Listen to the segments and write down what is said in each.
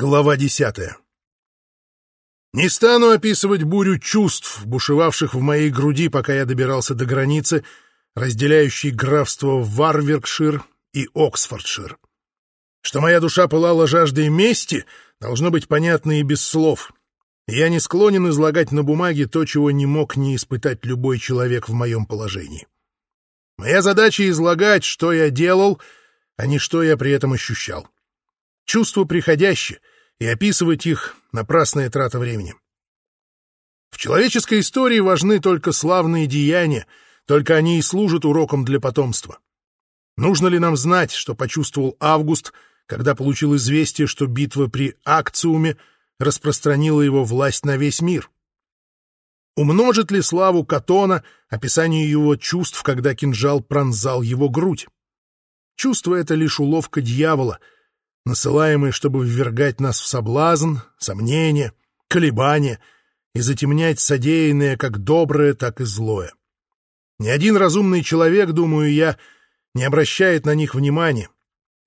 Глава десятая Не стану описывать бурю чувств, бушевавших в моей груди, пока я добирался до границы, разделяющей графство Варвиркшир и Оксфордшир. Что моя душа пылала жаждой мести, должно быть понятно и без слов. Я не склонен излагать на бумаге то, чего не мог не испытать любой человек в моем положении. Моя задача — излагать, что я делал, а не что я при этом ощущал. Чувства приходящие, и описывать их — напрасная трата времени. В человеческой истории важны только славные деяния, только они и служат уроком для потомства. Нужно ли нам знать, что почувствовал Август, когда получил известие, что битва при Акциуме распространила его власть на весь мир? Умножит ли славу Катона описание его чувств, когда кинжал пронзал его грудь? Чувство — это лишь уловка дьявола — насылаемые, чтобы ввергать нас в соблазн, сомнения, колебания и затемнять содеянное как доброе, так и злое. Ни один разумный человек, думаю я, не обращает на них внимания,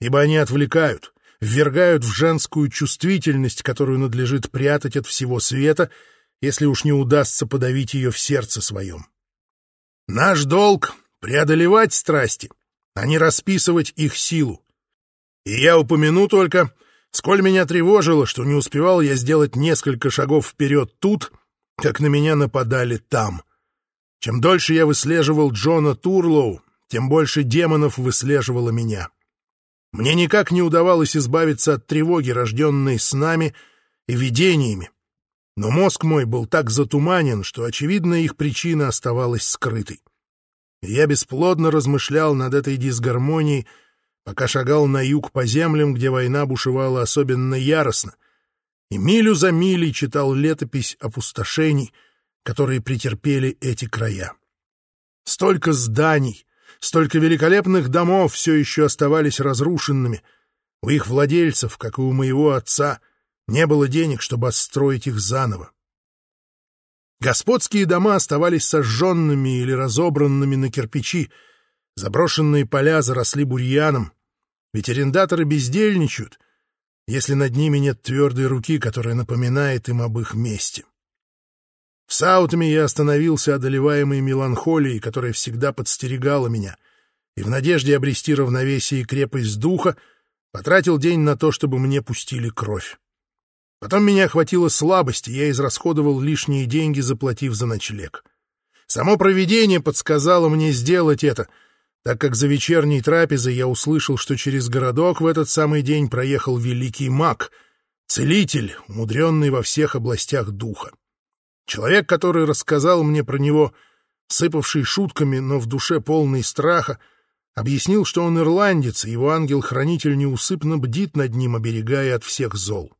ибо они отвлекают, ввергают в женскую чувствительность, которую надлежит прятать от всего света, если уж не удастся подавить ее в сердце своем. Наш долг — преодолевать страсти, а не расписывать их силу, и я упомяну только, сколь меня тревожило, что не успевал я сделать несколько шагов вперед тут, как на меня нападали там. Чем дольше я выслеживал Джона Турлоу, тем больше демонов выслеживало меня. Мне никак не удавалось избавиться от тревоги, рожденной снами и видениями. Но мозг мой был так затуманен, что, очевидно, их причина оставалась скрытой. И я бесплодно размышлял над этой дисгармонией, пока шагал на юг по землям, где война бушевала особенно яростно, и милю за милей читал летопись опустошений, которые претерпели эти края. Столько зданий, столько великолепных домов все еще оставались разрушенными. У их владельцев, как и у моего отца, не было денег, чтобы отстроить их заново. Господские дома оставались сожженными или разобранными на кирпичи, Заброшенные поля заросли бурьяном, ведь арендаторы бездельничают, если над ними нет твердой руки, которая напоминает им об их месте. В Саутами я остановился, одолеваемый меланхолией, которая всегда подстерегала меня, и в надежде обрести равновесие и крепость духа потратил день на то, чтобы мне пустили кровь. Потом меня охватила слабость, и я израсходовал лишние деньги, заплатив за ночлег. Само провидение подсказало мне сделать это — так как за вечерней трапезой я услышал, что через городок в этот самый день проехал великий маг, целитель, умудренный во всех областях духа. Человек, который рассказал мне про него, сыпавший шутками, но в душе полный страха, объяснил, что он ирландец, и его ангел-хранитель неусыпно бдит над ним, оберегая от всех зол.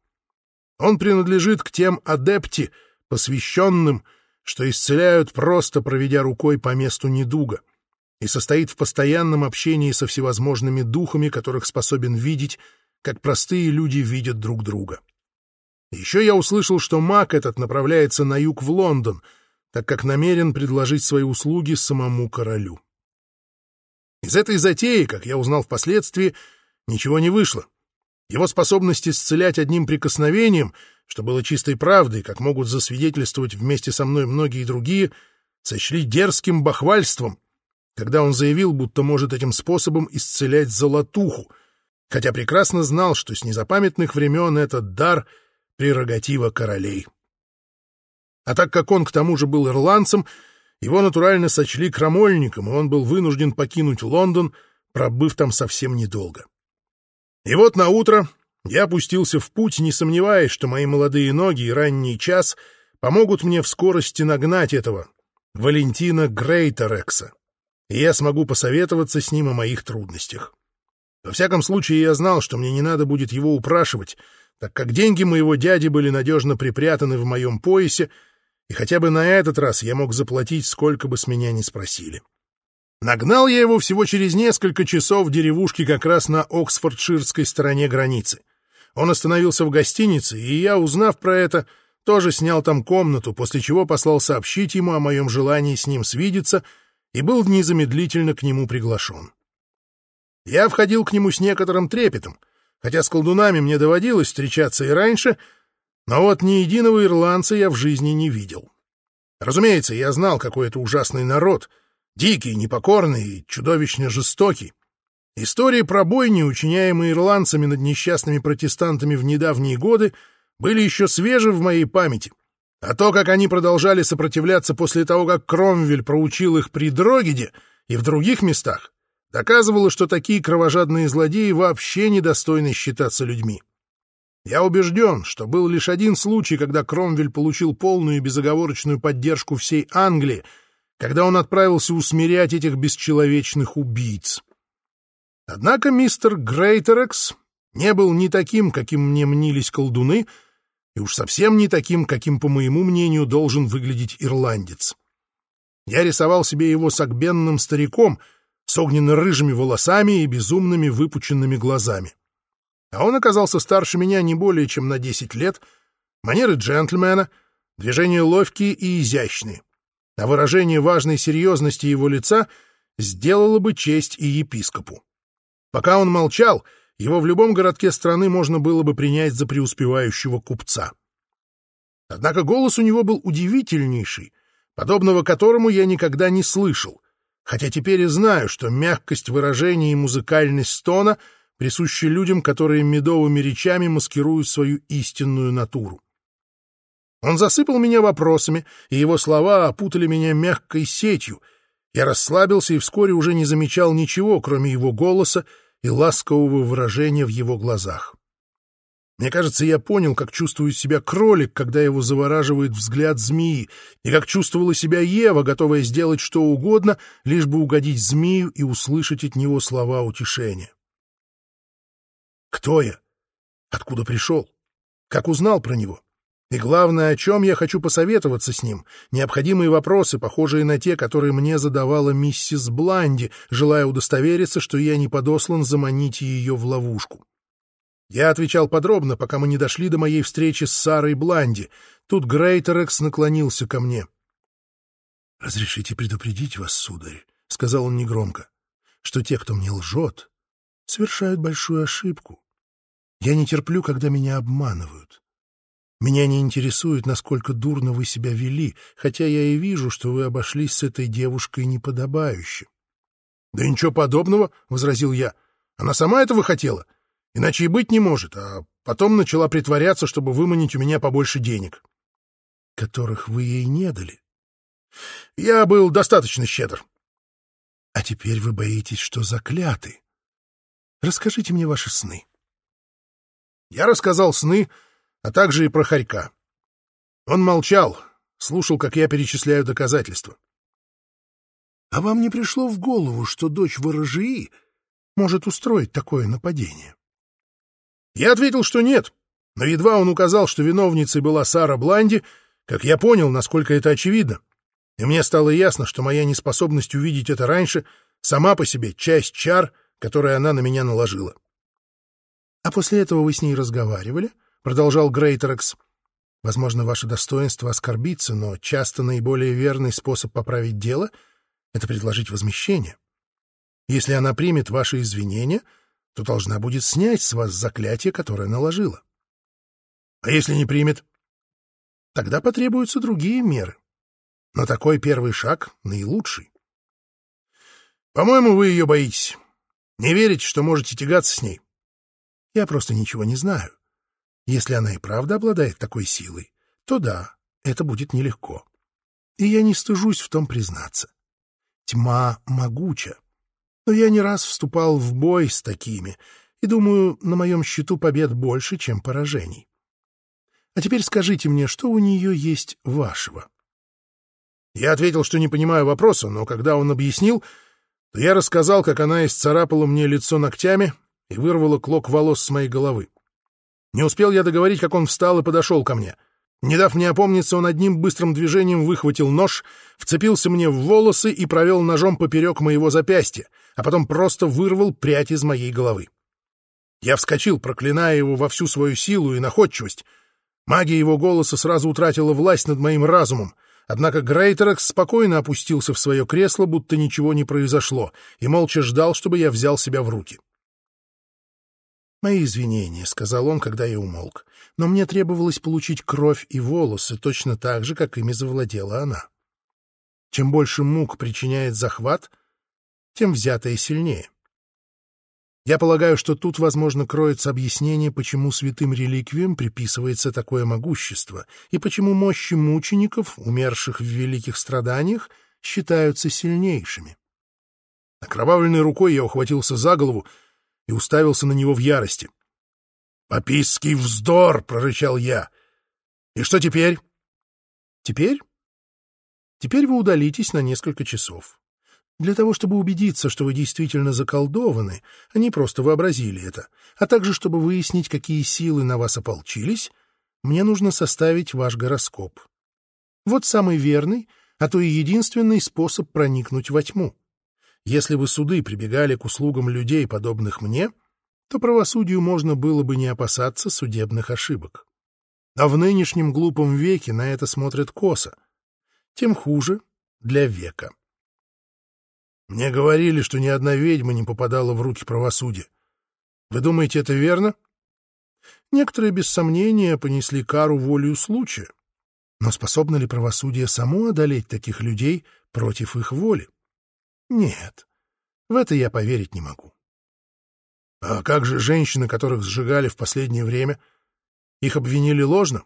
Он принадлежит к тем адепти, посвященным, что исцеляют просто проведя рукой по месту недуга — и состоит в постоянном общении со всевозможными духами, которых способен видеть, как простые люди видят друг друга. Еще я услышал, что маг этот направляется на юг в Лондон, так как намерен предложить свои услуги самому королю. Из этой затеи, как я узнал впоследствии, ничего не вышло. Его способность исцелять одним прикосновением, что было чистой правдой, как могут засвидетельствовать вместе со мной многие другие, сочли дерзким бахвальством, когда он заявил, будто может этим способом исцелять золотуху, хотя прекрасно знал, что с незапамятных времен этот дар — прерогатива королей. А так как он к тому же был ирландцем, его натурально сочли крамольником, и он был вынужден покинуть Лондон, пробыв там совсем недолго. И вот на утро я опустился в путь, не сомневаясь, что мои молодые ноги и ранний час помогут мне в скорости нагнать этого Валентина Грейтерекса и я смогу посоветоваться с ним о моих трудностях. Во всяком случае, я знал, что мне не надо будет его упрашивать, так как деньги моего дяди были надежно припрятаны в моем поясе, и хотя бы на этот раз я мог заплатить, сколько бы с меня ни спросили. Нагнал я его всего через несколько часов в деревушке как раз на Оксфордширской стороне границы. Он остановился в гостинице, и я, узнав про это, тоже снял там комнату, после чего послал сообщить ему о моем желании с ним свидеться — и был незамедлительно к нему приглашен. Я входил к нему с некоторым трепетом, хотя с колдунами мне доводилось встречаться и раньше, но вот ни единого ирландца я в жизни не видел. Разумеется, я знал, какой это ужасный народ, дикий, непокорный и чудовищно жестокий. Истории про бойни, учиняемые ирландцами над несчастными протестантами в недавние годы, были еще свежи в моей памяти. А то, как они продолжали сопротивляться после того, как Кромвель проучил их при Дрогеде и в других местах, доказывало, что такие кровожадные злодеи вообще недостойны считаться людьми. Я убежден, что был лишь один случай, когда Кромвель получил полную и безоговорочную поддержку всей Англии, когда он отправился усмирять этих бесчеловечных убийц. Однако мистер Грейтерекс не был ни таким, каким мне мнились колдуны, и уж совсем не таким, каким, по моему мнению, должен выглядеть ирландец. Я рисовал себе его согбенным стариком с огненно-рыжими волосами и безумными выпученными глазами. А он оказался старше меня не более чем на десять лет, манеры джентльмена, движения ловкие и изящные, а выражение важной серьезности его лица сделало бы честь и епископу. Пока он молчал, его в любом городке страны можно было бы принять за преуспевающего купца. Однако голос у него был удивительнейший, подобного которому я никогда не слышал, хотя теперь и знаю, что мягкость выражения и музыкальность стона — присущий людям, которые медовыми речами маскируют свою истинную натуру. Он засыпал меня вопросами, и его слова опутали меня мягкой сетью. Я расслабился и вскоре уже не замечал ничего, кроме его голоса и ласкового выражения в его глазах. Мне кажется, я понял, как чувствует себя кролик, когда его завораживает взгляд змеи, и как чувствовала себя Ева, готовая сделать что угодно, лишь бы угодить змею и услышать от него слова утешения. Кто я? Откуда пришел? Как узнал про него? И главное, о чем я хочу посоветоваться с ним. Необходимые вопросы, похожие на те, которые мне задавала миссис Бланди, желая удостовериться, что я не подослан заманить ее в ловушку. Я отвечал подробно, пока мы не дошли до моей встречи с Сарой Бланди. Тут Грейтерекс наклонился ко мне. — Разрешите предупредить вас, сударь, — сказал он негромко, — что те, кто мне лжет, совершают большую ошибку. Я не терплю, когда меня обманывают. Меня не интересует, насколько дурно вы себя вели, хотя я и вижу, что вы обошлись с этой девушкой неподобающе. — Да ничего подобного, — возразил я. — Она сама этого хотела. Иначе и быть не может, а потом начала притворяться, чтобы выманить у меня побольше денег. — Которых вы ей не дали? — Я был достаточно щедр. — А теперь вы боитесь, что закляты. Расскажите мне ваши сны. Я рассказал сны, а также и про Харька. Он молчал, слушал, как я перечисляю доказательства. А вам не пришло в голову, что дочь ворожии может устроить такое нападение? Я ответил, что нет, но едва он указал, что виновницей была Сара Бланди, как я понял, насколько это очевидно. И мне стало ясно, что моя неспособность увидеть это раньше сама по себе часть чар, которое она на меня наложила. — А после этого вы с ней разговаривали? — продолжал Грейтерекс. — Возможно, ваше достоинство оскорбится, но часто наиболее верный способ поправить дело — это предложить возмещение. Если она примет ваши извинения, то должна будет снять с вас заклятие, которое наложила. А если не примет? Тогда потребуются другие меры. Но такой первый шаг наилучший. По-моему, вы ее боитесь. Не верите, что можете тягаться с ней? Я просто ничего не знаю. Если она и правда обладает такой силой, то да, это будет нелегко. И я не стыжусь в том признаться. Тьма могуча. Но я не раз вступал в бой с такими, и, думаю, на моем счету побед больше, чем поражений. А теперь скажите мне, что у нее есть вашего? Я ответил, что не понимаю вопроса, но когда он объяснил, то я рассказал, как она исцарапала мне лицо ногтями и вырвала клок волос с моей головы. Не успел я договорить, как он встал и подошел ко мне. Не дав мне опомниться, он одним быстрым движением выхватил нож, вцепился мне в волосы и провел ножом поперек моего запястья, а потом просто вырвал прядь из моей головы. Я вскочил, проклиная его во всю свою силу и находчивость. Магия его голоса сразу утратила власть над моим разумом — Однако Грейтерекс спокойно опустился в свое кресло, будто ничего не произошло, и молча ждал, чтобы я взял себя в руки. «Мои извинения», — сказал он, когда я умолк, «но мне требовалось получить кровь и волосы точно так же, как ими завладела она. Чем больше мук причиняет захват, тем взятое сильнее. Я полагаю, что тут, возможно, кроется объяснение, почему святым реликвиям приписывается такое могущество и почему мощи мучеников, умерших в великих страданиях, считаются сильнейшими. Окровавленной рукой я ухватился за голову и уставился на него в ярости. «Папистский вздор!» — прорычал я. «И что теперь?» «Теперь?» «Теперь вы удалитесь на несколько часов. Для того, чтобы убедиться, что вы действительно заколдованы, они просто вообразили это, а также чтобы выяснить, какие силы на вас ополчились, мне нужно составить ваш гороскоп. Вот самый верный, а то и единственный способ проникнуть во тьму. Если бы суды прибегали к услугам людей, подобных мне, то правосудию можно было бы не опасаться судебных ошибок. А в нынешнем глупом веке на это смотрят косо. Тем хуже для века. Мне говорили, что ни одна ведьма не попадала в руки правосудия. Вы думаете, это верно? Некоторые, без сомнения, понесли кару волею случая. Но способно ли правосудие само одолеть таких людей против их воли? Нет, в это я поверить не могу. А как же женщины, которых сжигали в последнее время? Их обвинили ложно?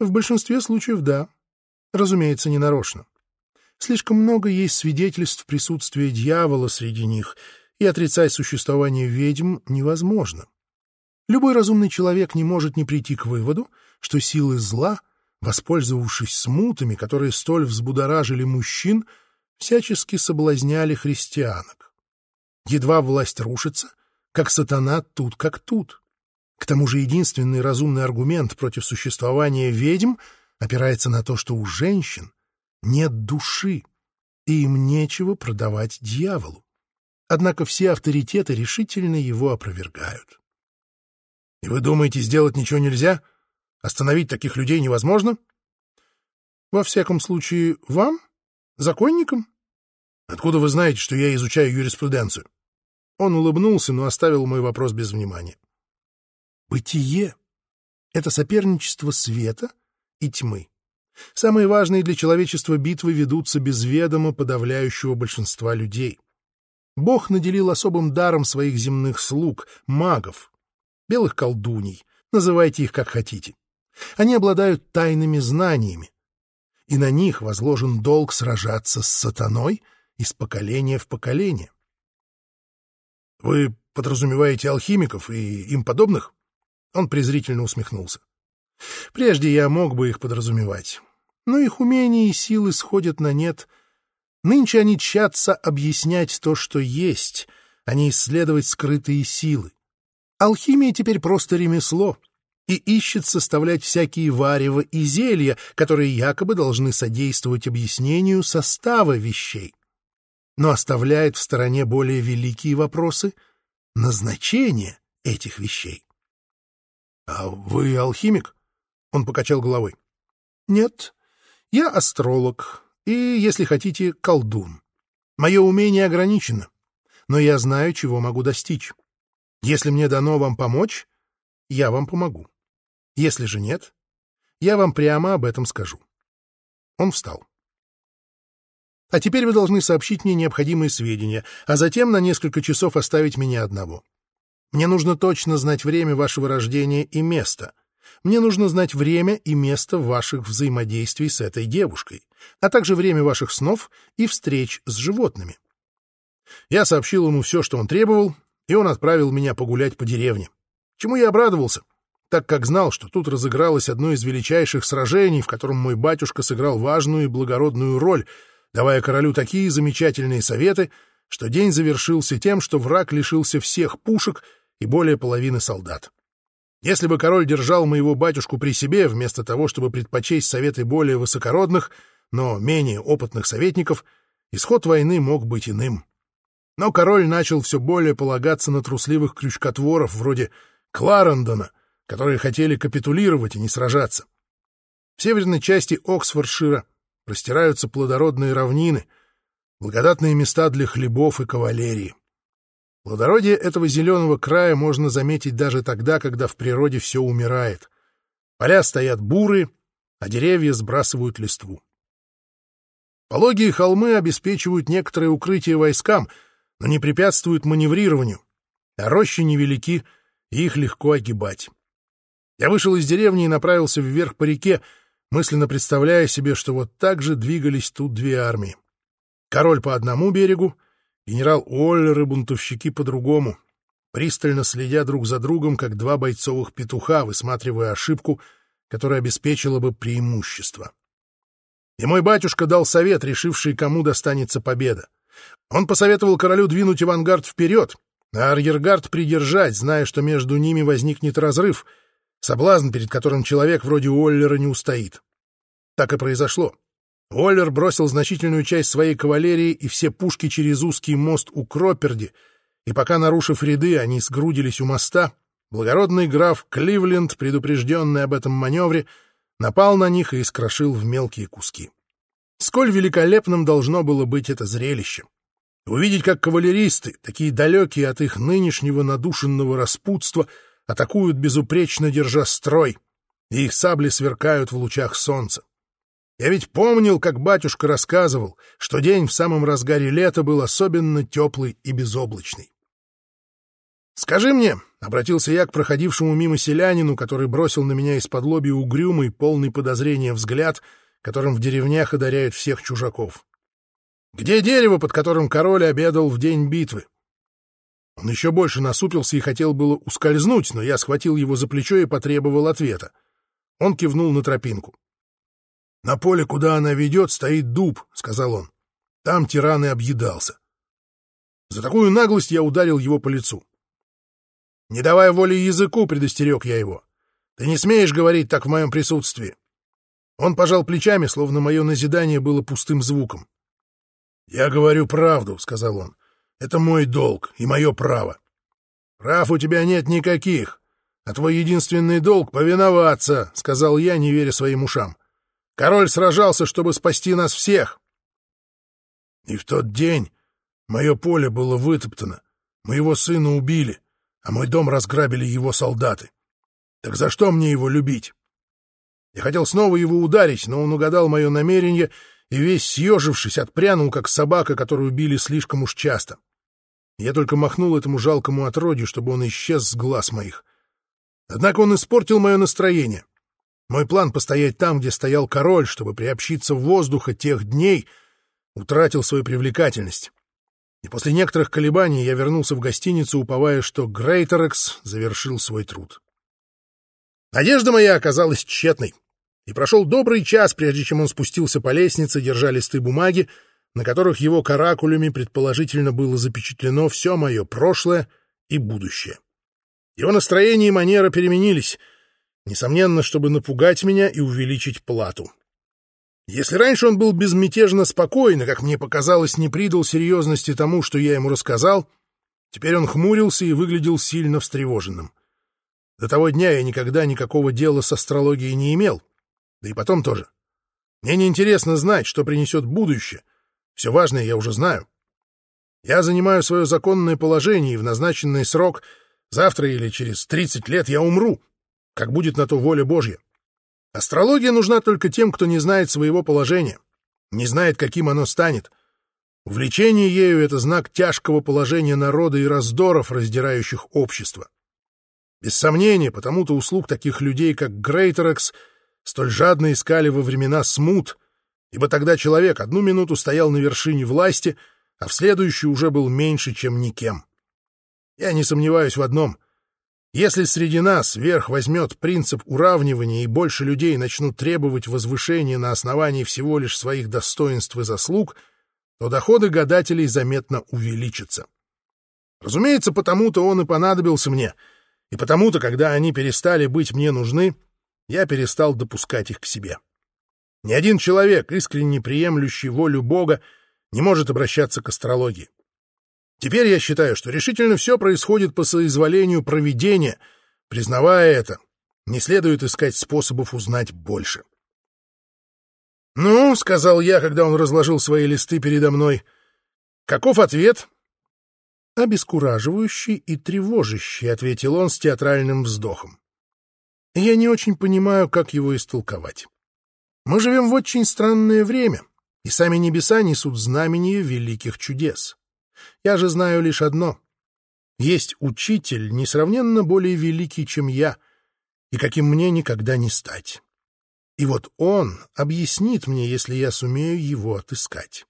В большинстве случаев да. Разумеется, ненарочно. Слишком много есть свидетельств присутствия дьявола среди них, и отрицать существование ведьм невозможно. Любой разумный человек не может не прийти к выводу, что силы зла, воспользовавшись смутами, которые столь взбудоражили мужчин, всячески соблазняли христианок. Едва власть рушится, как сатана тут как тут. К тому же единственный разумный аргумент против существования ведьм опирается на то, что у женщин нет души, и им нечего продавать дьяволу. Однако все авторитеты решительно его опровергают. И вы думаете, сделать ничего нельзя? Остановить таких людей невозможно? Во всяком случае, вам? Законникам? Откуда вы знаете, что я изучаю юриспруденцию? Он улыбнулся, но оставил мой вопрос без внимания. Бытие — это соперничество света и тьмы. Самые важные для человечества битвы ведутся без ведома подавляющего большинства людей. Бог наделил особым даром своих земных слуг, магов, белых колдуней, называйте их как хотите. Они обладают тайными знаниями, и на них возложен долг сражаться с сатаной из поколения в поколение. «Вы подразумеваете алхимиков и им подобных?» Он презрительно усмехнулся. «Прежде я мог бы их подразумевать но их умения и силы сходят на нет. Нынче они тщатся объяснять то, что есть, а не исследовать скрытые силы. Алхимия теперь просто ремесло и ищет составлять всякие варево и зелья, которые якобы должны содействовать объяснению состава вещей, но оставляет в стороне более великие вопросы назначения этих вещей. — А вы алхимик? — он покачал головой. — Нет, я астролог и, если хотите, колдун. Мое умение ограничено, но я знаю, чего могу достичь. Если мне дано вам помочь, я вам помогу. Если же нет, я вам прямо об этом скажу. Он встал. А теперь вы должны сообщить мне необходимые сведения, а затем на несколько часов оставить меня одного. Мне нужно точно знать время вашего рождения и место, мне нужно знать время и место ваших взаимодействий с этой девушкой, а также время ваших снов и встреч с животными. Я сообщил ему все, что он требовал, и он отправил меня погулять по деревне. Чему я обрадовался, так как знал, что тут разыгралось одно из величайших сражений, в котором мой батюшка сыграл важную и благородную роль, давая королю такие замечательные советы, что день завершился тем, что враг лишился всех пушек и более половины солдат. Если бы король держал моего батюшку при себе, вместо того, чтобы предпочесть советы более высокородных, но менее опытных советников, исход войны мог быть иным. Но король начал все более полагаться на трусливых крючкотворов вроде Кларендона, которые хотели капитулировать и не сражаться. В северной части Оксфордшира простираются плодородные равнины, благодатные места для хлебов и кавалерии. Плодородие этого зеленого края можно заметить даже тогда, когда в природе все умирает. Поля стоят бурые, а деревья сбрасывают листву. Пологие холмы обеспечивают некоторое укрытие войскам, но не препятствуют маневрированию, а рощи невелики, и их легко огибать. Я вышел из деревни и направился вверх по реке, мысленно представляя себе, что вот так же двигались тут две армии. Король по одному берегу, генерал Уоллер и бунтовщики по другому, пристально следя друг за другом, как два бойцовых петуха, высматривая ошибку, которая обеспечила бы преимущество. И мой батюшка дал совет, решивший, кому достанется победа. Он посоветовал королю двинуть авангард вперед, а арьергард придержать, зная, что между ними возникнет разрыв, соблазн, перед которым человек вроде Уоллера не устоит. Так и произошло. Уоллер бросил значительную часть своей кавалерии и все пушки через узкий мост у Кроперди, и пока, нарушив ряды, они сгрудились у моста, благородный граф Кливленд, предупрежденный об этом маневре, напал на них и искрошил в мелкие куски. Сколь великолепным должно было быть это зрелище! Увидеть, как кавалеристы, такие далекие от их нынешнего надушенного распутства, атакуют безупречно, держа строй, и их сабли сверкают в лучах солнца. Я ведь помнил, как батюшка рассказывал, что день в самом разгаре лета был особенно теплый и безоблачный. «Скажи мне», — обратился я к проходившему мимо селянину, который бросил на меня из-под лоби угрюмый, полный подозрения взгляд, которым в деревнях одаряют всех чужаков. «Где дерево, под которым король обедал в день битвы?» Он еще больше насупился и хотел было ускользнуть, но я схватил его за плечо и потребовал ответа. Он кивнул на тропинку. «На поле, куда она ведет, стоит дуб», — сказал он. «Там тиран и объедался». За такую наглость я ударил его по лицу. «Не давай воли языку», — предостерег я его. «Ты не смеешь говорить так в моем присутствии». Он пожал плечами, словно мое назидание было пустым звуком. «Я говорю правду», — сказал он. «Это мой долг и мое право. Прав у тебя нет никаких, а твой единственный долг — повиноваться», — сказал я, не веря своим ушам. Король сражался, чтобы спасти нас всех. И в тот день мое поле было вытоптано, моего сына убили, а мой дом разграбили его солдаты. Так за что мне его любить? Я хотел снова его ударить, но он угадал мое намерение и, весь съежившись, отпрянул, как собака, которую били слишком уж часто. Я только махнул этому жалкому отродью, чтобы он исчез с глаз моих. Однако он испортил мое настроение. Мой план постоять там, где стоял король, чтобы приобщиться воздуха тех дней, утратил свою привлекательность. И после некоторых колебаний я вернулся в гостиницу, уповая, что Грейтерекс завершил свой труд. Надежда моя оказалась тщетной, и прошел добрый час, прежде чем он спустился по лестнице, держа листы бумаги, на которых его каракулями предположительно было запечатлено все мое прошлое и будущее. Его настроение и манера переменились — Несомненно, чтобы напугать меня и увеличить плату. Если раньше он был безмятежно спокоен как мне показалось, не придал серьезности тому, что я ему рассказал, теперь он хмурился и выглядел сильно встревоженным. До того дня я никогда никакого дела с астрологией не имел, да и потом тоже. Мне не интересно знать, что принесет будущее. Все важное я уже знаю. Я занимаю свое законное положение, и в назначенный срок, завтра или через 30 лет, я умру как будет на то воля Божья. Астрология нужна только тем, кто не знает своего положения, не знает, каким оно станет. Увлечение ею — это знак тяжкого положения народа и раздоров, раздирающих общество. Без сомнения, потому-то услуг таких людей, как Грейтерекс, столь жадно искали во времена смут, ибо тогда человек одну минуту стоял на вершине власти, а в следующую уже был меньше, чем никем. Я не сомневаюсь в одном — если среди нас верх возьмет принцип уравнивания и больше людей начнут требовать возвышения на основании всего лишь своих достоинств и заслуг, то доходы гадателей заметно увеличатся. Разумеется, потому-то он и понадобился мне, и потому-то, когда они перестали быть мне нужны, я перестал допускать их к себе. Ни один человек, искренне приемлющий волю Бога, не может обращаться к астрологии. Теперь я считаю, что решительно все происходит по соизволению проведения. Признавая это, не следует искать способов узнать больше. «Ну», — сказал я, когда он разложил свои листы передо мной, — «каков ответ?» «Обескураживающий и тревожащий», — ответил он с театральным вздохом. «Я не очень понимаю, как его истолковать. Мы живем в очень странное время, и сами небеса несут знамение великих чудес. Я же знаю лишь одно. Есть учитель, несравненно более великий, чем я, и каким мне никогда не стать. И вот он объяснит мне, если я сумею его отыскать.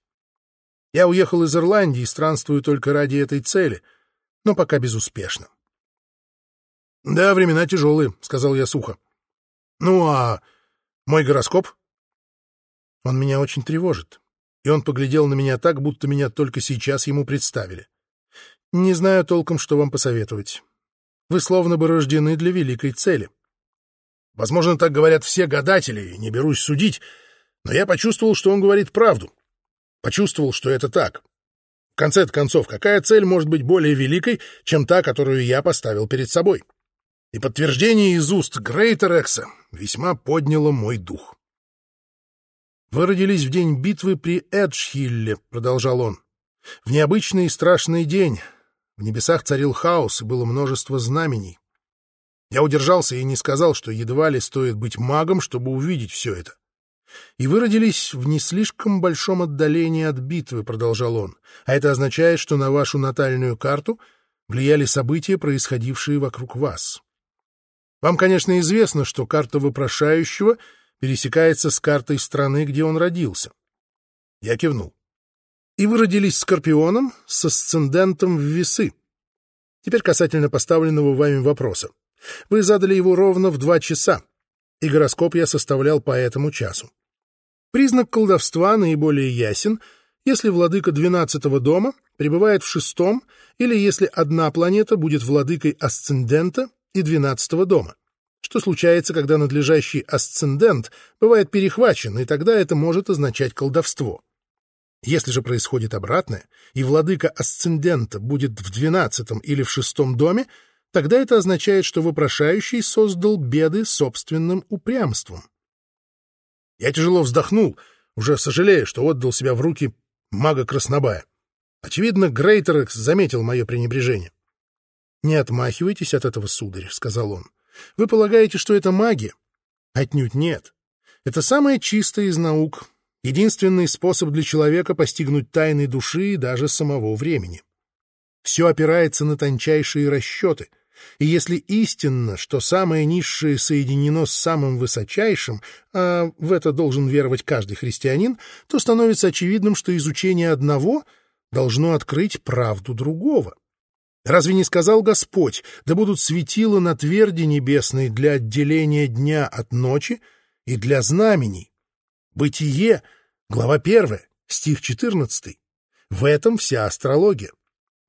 Я уехал из Ирландии и странствую только ради этой цели, но пока безуспешно. — Да, времена тяжелые, — сказал я сухо. — Ну, а мой гороскоп? Он меня очень тревожит, и он поглядел на меня так, будто меня только сейчас ему представили. Не знаю толком, что вам посоветовать. Вы словно бы рождены для великой цели. Возможно, так говорят все гадатели, не берусь судить, но я почувствовал, что он говорит правду. Почувствовал, что это так. В конце концов, какая цель может быть более великой, чем та, которую я поставил перед собой? И подтверждение из уст Грейтерекса весьма подняло мой дух. «Вы родились в день битвы при Эджхилле», — продолжал он. «В необычный и страшный день. В небесах царил хаос, и было множество знамений. Я удержался и не сказал, что едва ли стоит быть магом, чтобы увидеть все это. «И вы родились в не слишком большом отдалении от битвы», — продолжал он, «а это означает, что на вашу натальную карту влияли события, происходившие вокруг вас. Вам, конечно, известно, что карта вопрошающего пересекается с картой страны, где он родился». Я кивнул. «И вы родились скорпионом с асцендентом в весы. Теперь касательно поставленного вами вопроса. Вы задали его ровно в два часа, и гороскоп я составлял по этому часу. Признак колдовства наиболее ясен, если владыка двенадцатого дома пребывает в шестом или если одна планета будет владыкой асцендента и двенадцатого дома, что случается, когда надлежащий асцендент бывает перехвачен, и тогда это может означать колдовство. Если же происходит обратное, и владыка асцендента будет в двенадцатом или в шестом доме, тогда это означает, что вопрошающий создал беды собственным упрямством. Я тяжело вздохнул, уже сожалея, что отдал себя в руки мага Краснобая. Очевидно, Грейтерекс заметил мое пренебрежение. «Не отмахивайтесь от этого, сударь», — сказал он. «Вы полагаете, что это магия?» «Отнюдь нет. Это самая чистая из наук, единственный способ для человека постигнуть тайны души и даже самого времени. Все опирается на тончайшие расчеты — и если истинно, что самое низшее соединено с самым высочайшим, а в это должен веровать каждый христианин, то становится очевидным, что изучение одного должно открыть правду другого. Разве не сказал Господь, да будут светила на тверди небесной для отделения дня от ночи и для знамений? Бытие, глава 1, стих 14. В этом вся астрология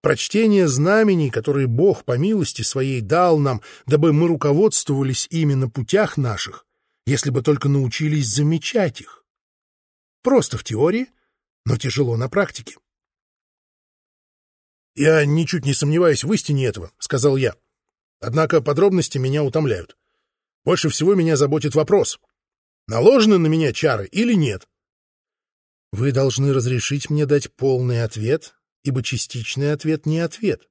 прочтение знамений, которые Бог по милости своей дал нам, дабы мы руководствовались ими на путях наших, если бы только научились замечать их. Просто в теории, но тяжело на практике. «Я ничуть не сомневаюсь в истине этого», — сказал я. «Однако подробности меня утомляют. Больше всего меня заботит вопрос, наложены на меня чары или нет?» «Вы должны разрешить мне дать полный ответ ибо частичный ответ не ответ.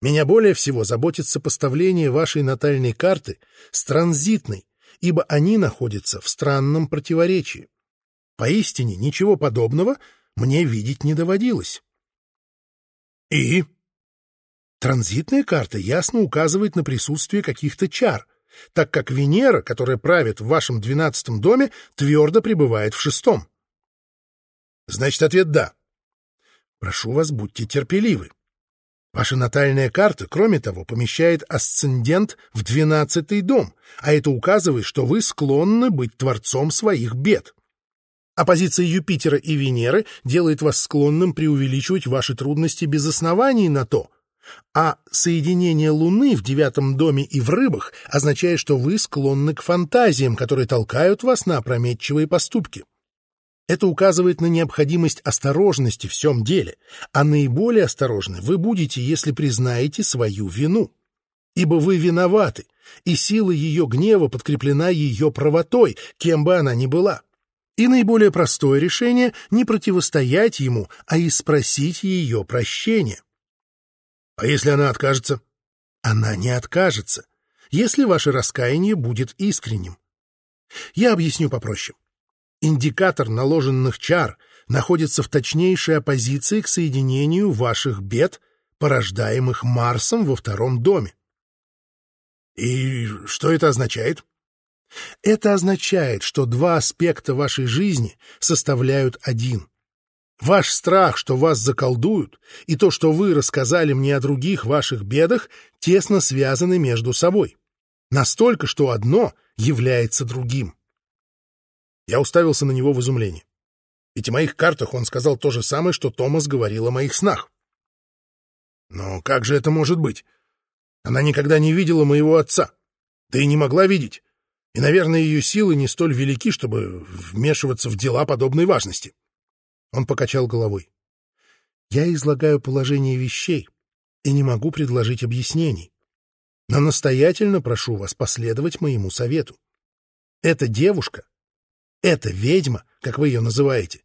Меня более всего заботит сопоставление вашей натальной карты с транзитной, ибо они находятся в странном противоречии. Поистине ничего подобного мне видеть не доводилось. И? Транзитная карта ясно указывает на присутствие каких-то чар, так как Венера, которая правит в вашем двенадцатом доме, твердо пребывает в шестом. Значит, ответ «да». Прошу вас, будьте терпеливы. Ваша натальная карта, кроме того, помещает асцендент в двенадцатый дом, а это указывает, что вы склонны быть творцом своих бед. Оппозиция Юпитера и Венеры делает вас склонным преувеличивать ваши трудности без оснований на то, а соединение Луны в девятом доме и в рыбах означает, что вы склонны к фантазиям, которые толкают вас на опрометчивые поступки. Это указывает на необходимость осторожности в всем деле, а наиболее осторожны вы будете, если признаете свою вину. Ибо вы виноваты, и сила ее гнева подкреплена ее правотой, кем бы она ни была. И наиболее простое решение — не противостоять ему, а и спросить ее прощения. А если она откажется? Она не откажется, если ваше раскаяние будет искренним. Я объясню попроще. Индикатор наложенных чар находится в точнейшей оппозиции к соединению ваших бед, порождаемых Марсом во втором доме. И что это означает? Это означает, что два аспекта вашей жизни составляют один. Ваш страх, что вас заколдуют, и то, что вы рассказали мне о других ваших бедах, тесно связаны между собой. Настолько, что одно является другим. Я уставился на него в изумлении. Ведь в моих картах он сказал то же самое, что Томас говорил о моих снах. Но как же это может быть? Она никогда не видела моего отца. Да и не могла видеть. И, наверное, ее силы не столь велики, чтобы вмешиваться в дела подобной важности. Он покачал головой. Я излагаю положение вещей и не могу предложить объяснений. Но настоятельно прошу вас последовать моему совету. Эта девушка, эта ведьма, как вы ее называете,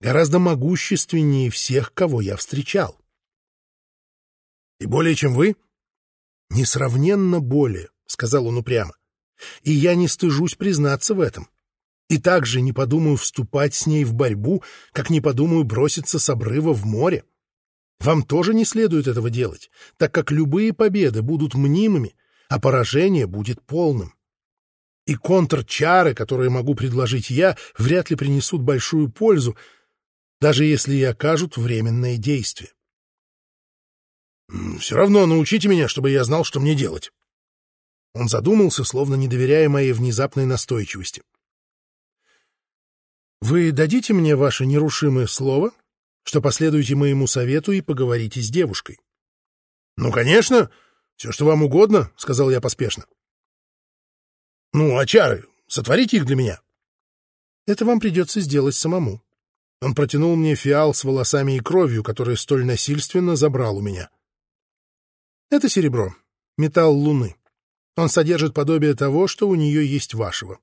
гораздо могущественнее всех, кого я встречал. И более чем вы? Несравненно более, — сказал он упрямо. И я не стыжусь признаться в этом. И также не подумаю вступать с ней в борьбу, как не подумаю броситься с обрыва в море. Вам тоже не следует этого делать, так как любые победы будут мнимыми, а поражение будет полным. И контрчары, которые могу предложить я, вряд ли принесут большую пользу, даже если и окажут временное действие. «Все равно научите меня, чтобы я знал, что мне делать». Он задумался, словно не доверяя моей внезапной настойчивости. «Вы дадите мне ваше нерушимое слово, что последуете моему совету и поговорите с девушкой?» «Ну, конечно, все, что вам угодно», — сказал я поспешно. «Ну, а чары, сотворите их для меня». «Это вам придется сделать самому». Он протянул мне фиал с волосами и кровью, который столь насильственно забрал у меня. Это серебро, металл Луны. Он содержит подобие того, что у нее есть вашего.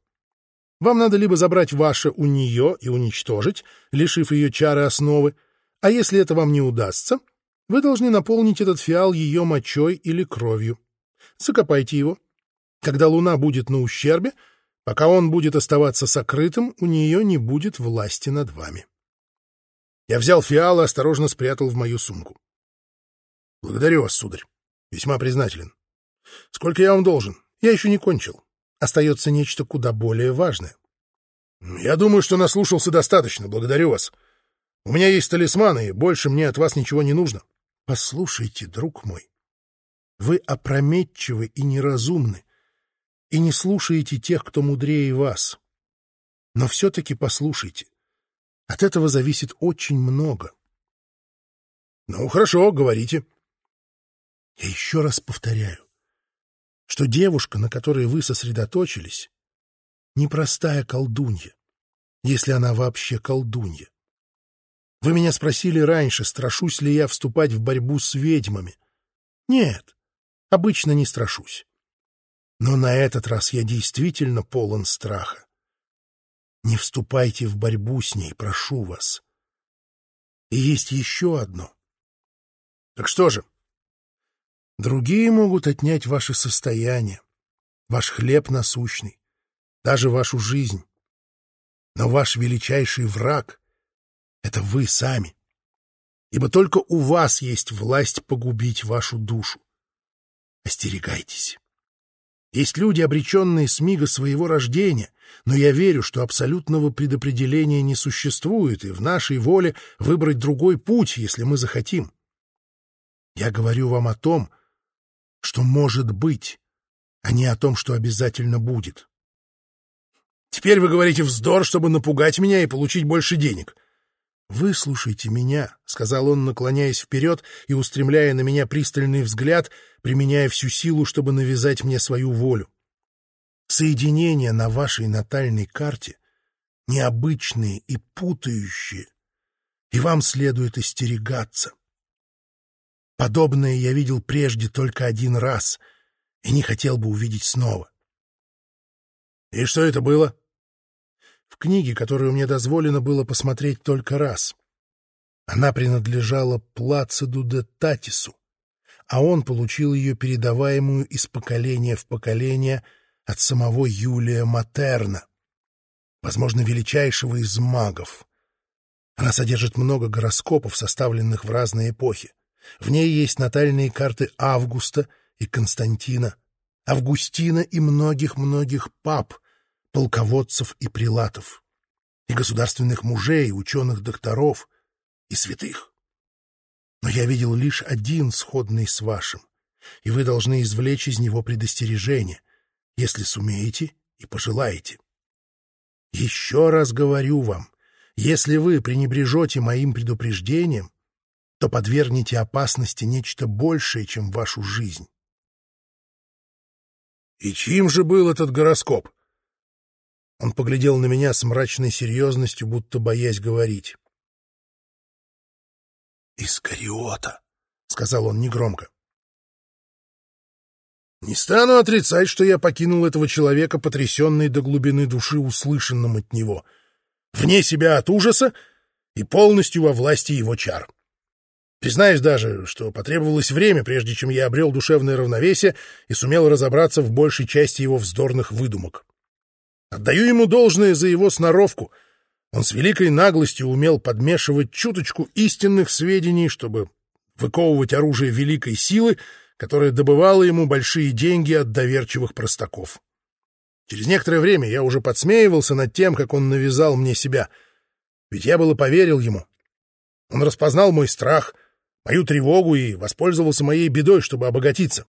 Вам надо либо забрать ваше у нее и уничтожить, лишив ее чары основы, а если это вам не удастся, вы должны наполнить этот фиал ее мочой или кровью. Закопайте его. Когда луна будет на ущербе, пока он будет оставаться сокрытым, у нее не будет власти над вами. Я взял фиал и осторожно спрятал в мою сумку. Благодарю вас, сударь. Весьма признателен. Сколько я вам должен? Я еще не кончил остается нечто куда более важное. Я думаю, что наслушался достаточно, благодарю вас. У меня есть талисманы, и больше мне от вас ничего не нужно. Послушайте, друг мой, вы опрометчивы и неразумны, и не слушаете тех, кто мудрее вас. Но все-таки послушайте. От этого зависит очень много. Ну, хорошо, говорите. Я еще раз повторяю что девушка, на которой вы сосредоточились, непростая колдунья, если она вообще колдунья. Вы меня спросили раньше, страшусь ли я вступать в борьбу с ведьмами. Нет, обычно не страшусь. Но на этот раз я действительно полон страха. Не вступайте в борьбу с ней, прошу вас. И есть еще одно. Так что же, Другие могут отнять ваше состояние, ваш хлеб насущный, даже вашу жизнь. Но ваш величайший враг — это вы сами. Ибо только у вас есть власть погубить вашу душу. Остерегайтесь. Есть люди, обреченные с мига своего рождения, но я верю, что абсолютного предопределения не существует, и в нашей воле выбрать другой путь, если мы захотим. Я говорю вам о том, что может быть, а не о том, что обязательно будет. Теперь вы говорите вздор, чтобы напугать меня и получить больше денег. «Выслушайте меня», — сказал он, наклоняясь вперед и устремляя на меня пристальный взгляд, применяя всю силу, чтобы навязать мне свою волю. «Соединения на вашей натальной карте необычные и путающие, и вам следует остерегаться. Подобное я видел прежде только один раз и не хотел бы увидеть снова. И что это было? В книге, которую мне дозволено было посмотреть только раз. Она принадлежала Плациду де Татису, а он получил ее передаваемую из поколения в поколение от самого Юлия Матерна, возможно, величайшего из магов. Она содержит много гороскопов, составленных в разные эпохи. В ней есть натальные карты Августа и Константина, Августина и многих-многих пап, полководцев и прилатов, и государственных мужей, ученых-докторов, и святых. Но я видел лишь один сходный с вашим, и вы должны извлечь из него предостережение, если сумеете и пожелаете. Еще раз говорю вам, если вы пренебрежете моим предупреждением, то подвергнете опасности нечто большее, чем вашу жизнь. И чьим же был этот гороскоп? Он поглядел на меня с мрачной серьезностью, будто боясь говорить. «Искариота», — сказал он негромко. Не стану отрицать, что я покинул этого человека, потрясенный до глубины души услышанным от него, вне себя от ужаса и полностью во власти его чар. Признаюсь даже, что потребовалось время, прежде чем я обрел душевное равновесие и сумел разобраться в большей части его вздорных выдумок. Отдаю ему должное за его сноровку — он с великой наглостью умел подмешивать чуточку истинных сведений, чтобы выковывать оружие великой силы, которое добывало ему большие деньги от доверчивых простаков. Через некоторое время я уже подсмеивался над тем, как он навязал мне себя. Ведь я было поверил ему. Он распознал мой страх, мою тревогу и воспользовался моей бедой, чтобы обогатиться.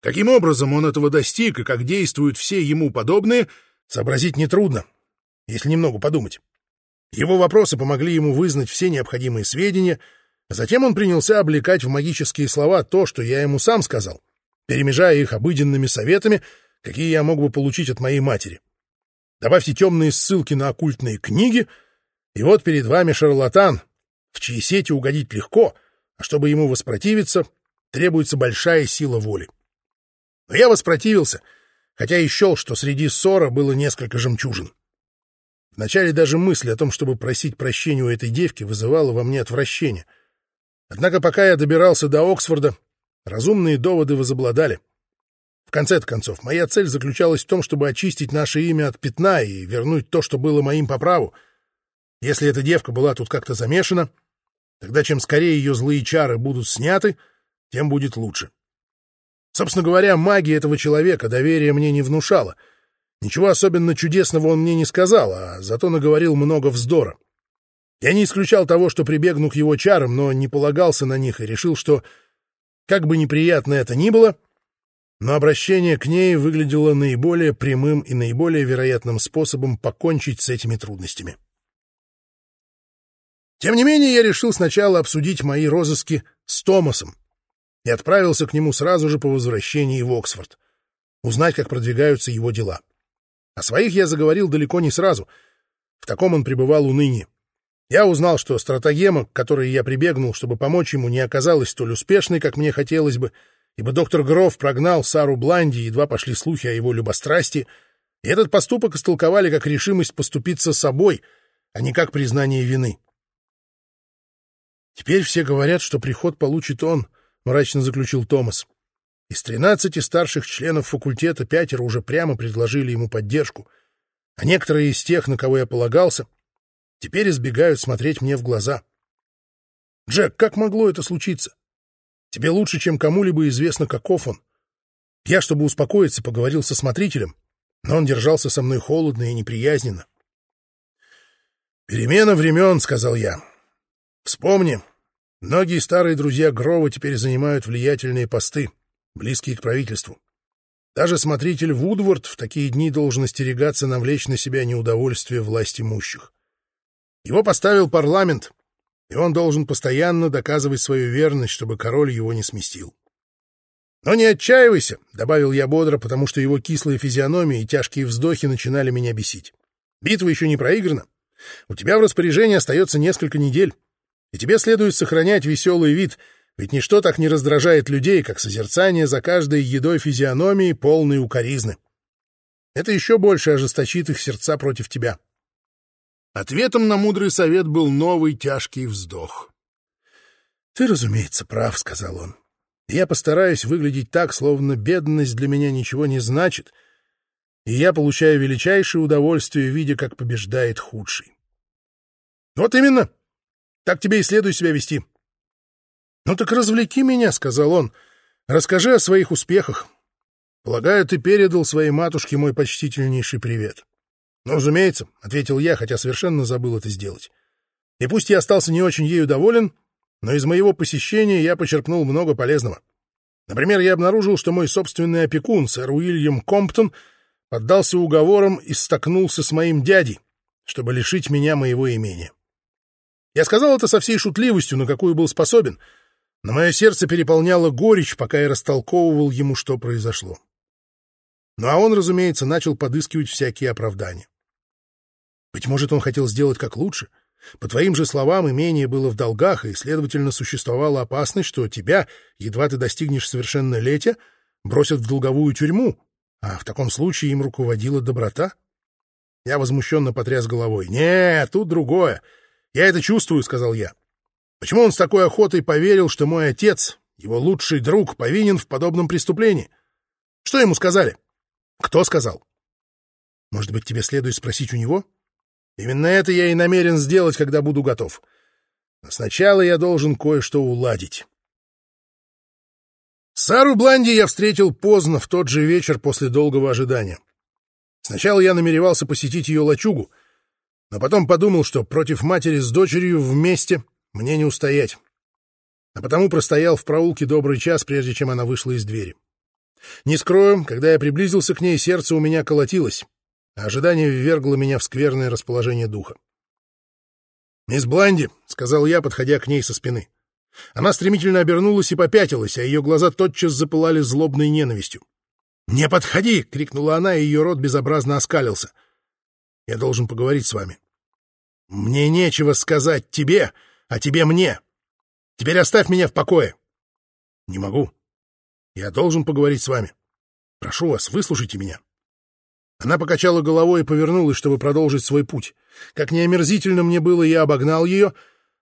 Каким образом он этого достиг и как действуют все ему подобные, сообразить нетрудно если немного подумать. Его вопросы помогли ему вызнать все необходимые сведения, а затем он принялся облекать в магические слова то, что я ему сам сказал, перемежая их обыденными советами, какие я мог бы получить от моей матери. Добавьте темные ссылки на оккультные книги, и вот перед вами шарлатан, в чьи сети угодить легко, а чтобы ему воспротивиться, требуется большая сила воли. Но я воспротивился, хотя и счел, что среди ссора было несколько жемчужин. Вначале даже мысль о том, чтобы просить прощения у этой девки, вызывала во мне отвращение. Однако пока я добирался до Оксфорда, разумные доводы возобладали. В конце концов, моя цель заключалась в том, чтобы очистить наше имя от пятна и вернуть то, что было моим по праву. Если эта девка была тут как-то замешана, тогда чем скорее ее злые чары будут сняты, тем будет лучше. Собственно говоря, магия этого человека доверия мне не внушала — Ничего особенно чудесного он мне не сказал, а зато наговорил много вздора. Я не исключал того, что прибегну к его чарам, но не полагался на них и решил, что, как бы неприятно это ни было, но обращение к ней выглядело наиболее прямым и наиболее вероятным способом покончить с этими трудностями. Тем не менее, я решил сначала обсудить мои розыски с Томасом и отправился к нему сразу же по возвращении в Оксфорд, узнать, как продвигаются его дела. О своих я заговорил далеко не сразу. В таком он пребывал уныние. Я узнал, что стратагема, к которой я прибегнул, чтобы помочь ему, не оказалась столь успешной, как мне хотелось бы, ибо доктор Гров прогнал Сару Бланди, едва пошли слухи о его любострастии, и этот поступок истолковали как решимость поступиться собой, а не как признание вины. «Теперь все говорят, что приход получит он», — мрачно заключил Томас. Из тринадцати старших членов факультета пятеро уже прямо предложили ему поддержку, а некоторые из тех, на кого я полагался, теперь избегают смотреть мне в глаза. «Джек, как могло это случиться? Тебе лучше, чем кому-либо известно, каков он. Я, чтобы успокоиться, поговорил со смотрителем, но он держался со мной холодно и неприязненно. «Перемена времен», — сказал я. «Вспомни, многие старые друзья Грова теперь занимают влиятельные посты близкие к правительству. Даже смотритель Вудворд в такие дни должен остерегаться навлечь на себя неудовольствие власть имущих. Его поставил парламент, и он должен постоянно доказывать свою верность, чтобы король его не сместил. «Но не отчаивайся», — добавил я бодро, потому что его кислая физиономия и тяжкие вздохи начинали меня бесить. «Битва еще не проиграна. У тебя в распоряжении остается несколько недель, и тебе следует сохранять веселый вид, ведь ничто так не раздражает людей, как созерцание за каждой едой физиономии полной укоризны. Это еще больше ожесточит их сердца против тебя. Ответом на мудрый совет был новый тяжкий вздох. — Ты, разумеется, прав, — сказал он. Я постараюсь выглядеть так, словно бедность для меня ничего не значит, и я получаю величайшее удовольствие, видя, как побеждает худший. Вот именно. Так тебе и следует себя вести. Ну так развлеки меня, — сказал он. Расскажи о своих успехах. Полагаю, ты передал своей матушке мой почтительнейший привет. Ну, разумеется, — ответил я, хотя совершенно забыл это сделать. И пусть я остался не очень ею доволен, но из моего посещения я почерпнул много полезного. Например, я обнаружил, что мой собственный опекун, сэр Уильям Комптон, поддался уговорам и столкнулся с моим дядей, чтобы лишить меня моего имения. Я сказал это со всей шутливостью, на какую был способен, но мое сердце переполняло горечь, пока я растолковывал ему, что произошло. Ну а он, разумеется, начал подыскивать всякие оправдания. Быть может, он хотел сделать как лучше — по твоим же словам, имение было в долгах, и, следовательно, существовала опасность, что тебя, едва ты достигнешь совершеннолетия, бросят в долговую тюрьму, а в таком случае им руководила доброта? Я возмущенно потряс головой. «Нет, тут другое. Я это чувствую», — сказал я. «Почему он с такой охотой поверил, что мой отец, его лучший друг, повинен в подобном преступлении? Что ему сказали? Кто сказал? Может быть, тебе следует спросить у него?» Именно это я и намерен сделать, когда буду готов. Но сначала я должен кое-что уладить. Сару Бланди я встретил поздно, в тот же вечер после долгого ожидания. Сначала я намеревался посетить ее лачугу, но потом подумал, что против матери с дочерью вместе мне не устоять. А потому простоял в проулке добрый час, прежде чем она вышла из двери. Не скрою, когда я приблизился к ней, сердце у меня колотилось а ожидание ввергло меня в скверное расположение духа. «Мисс Бланди», — сказал я, подходя к ней со спины. Она стремительно обернулась и попятилась, а ее глаза тотчас запылали злобной ненавистью. «Не подходи!» — крикнула она, и ее рот безобразно оскалился. «Я должен поговорить с вами. Мне нечего сказать тебе, а тебе мне. Теперь оставь меня в покое». «Не могу. Я должен поговорить с вами. Прошу вас, выслушайте меня». Она покачала головой и повернулась, чтобы продолжить свой путь. Как не омерзительно мне было, я обогнал ее,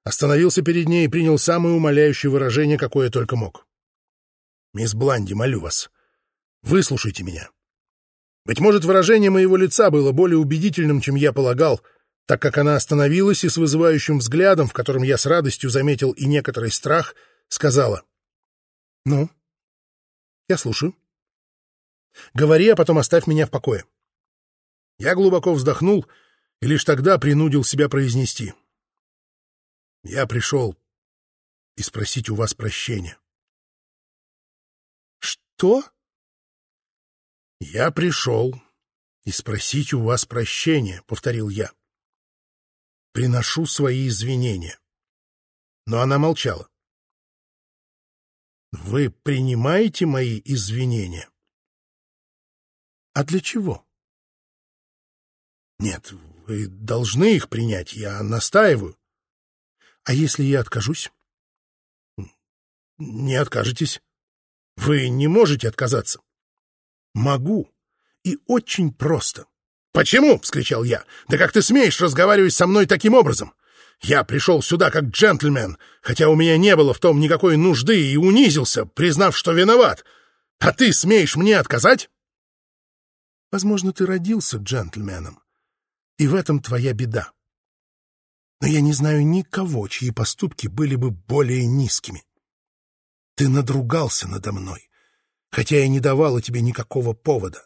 остановился перед ней и принял самое умоляющее выражение, какое только мог. «Мисс Бланди, молю вас, выслушайте меня». Быть может, выражение моего лица было более убедительным, чем я полагал, так как она остановилась и с вызывающим взглядом, в котором я с радостью заметил и некоторый страх, сказала. «Ну, я слушаю. Говори, а потом оставь меня в покое». Я глубоко вздохнул и лишь тогда принудил себя произнести. Я пришел и спросить у вас прощения. Что? Я пришел и спросить у вас прощения, повторил я. Приношу свои извинения. Но она молчала. Вы принимаете мои извинения? А для чего? Нет, вы должны их принять, я настаиваю. А если я откажусь? Не откажетесь. Вы не можете отказаться. Могу. И очень просто. «Почему?» — вскричал я. «Да как ты смеешь разговаривать со мной таким образом? Я пришел сюда как джентльмен, хотя у меня не было в том никакой нужды и унизился, признав, что виноват. А ты смеешь мне отказать?» «Возможно, ты родился джентльменом. И в этом твоя беда. Но я не знаю никого, чьи поступки были бы более низкими. Ты надругался надо мной, хотя я не давала тебе никакого повода.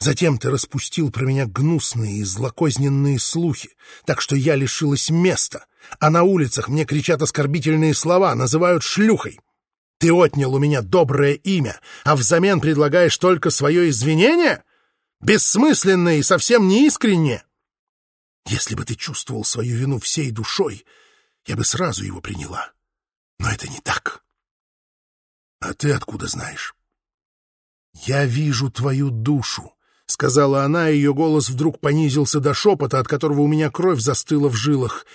Затем ты распустил про меня гнусные и злокозненные слухи, так что я лишилась места, а на улицах мне кричат оскорбительные слова, называют шлюхой. Ты отнял у меня доброе имя, а взамен предлагаешь только свое извинение? Бессмысленное и совсем неискреннее. Если бы ты чувствовал свою вину всей душой, я бы сразу его приняла. Но это не так. А ты откуда знаешь? Я вижу твою душу, — сказала она, и ее голос вдруг понизился до шепота, от которого у меня кровь застыла в жилах.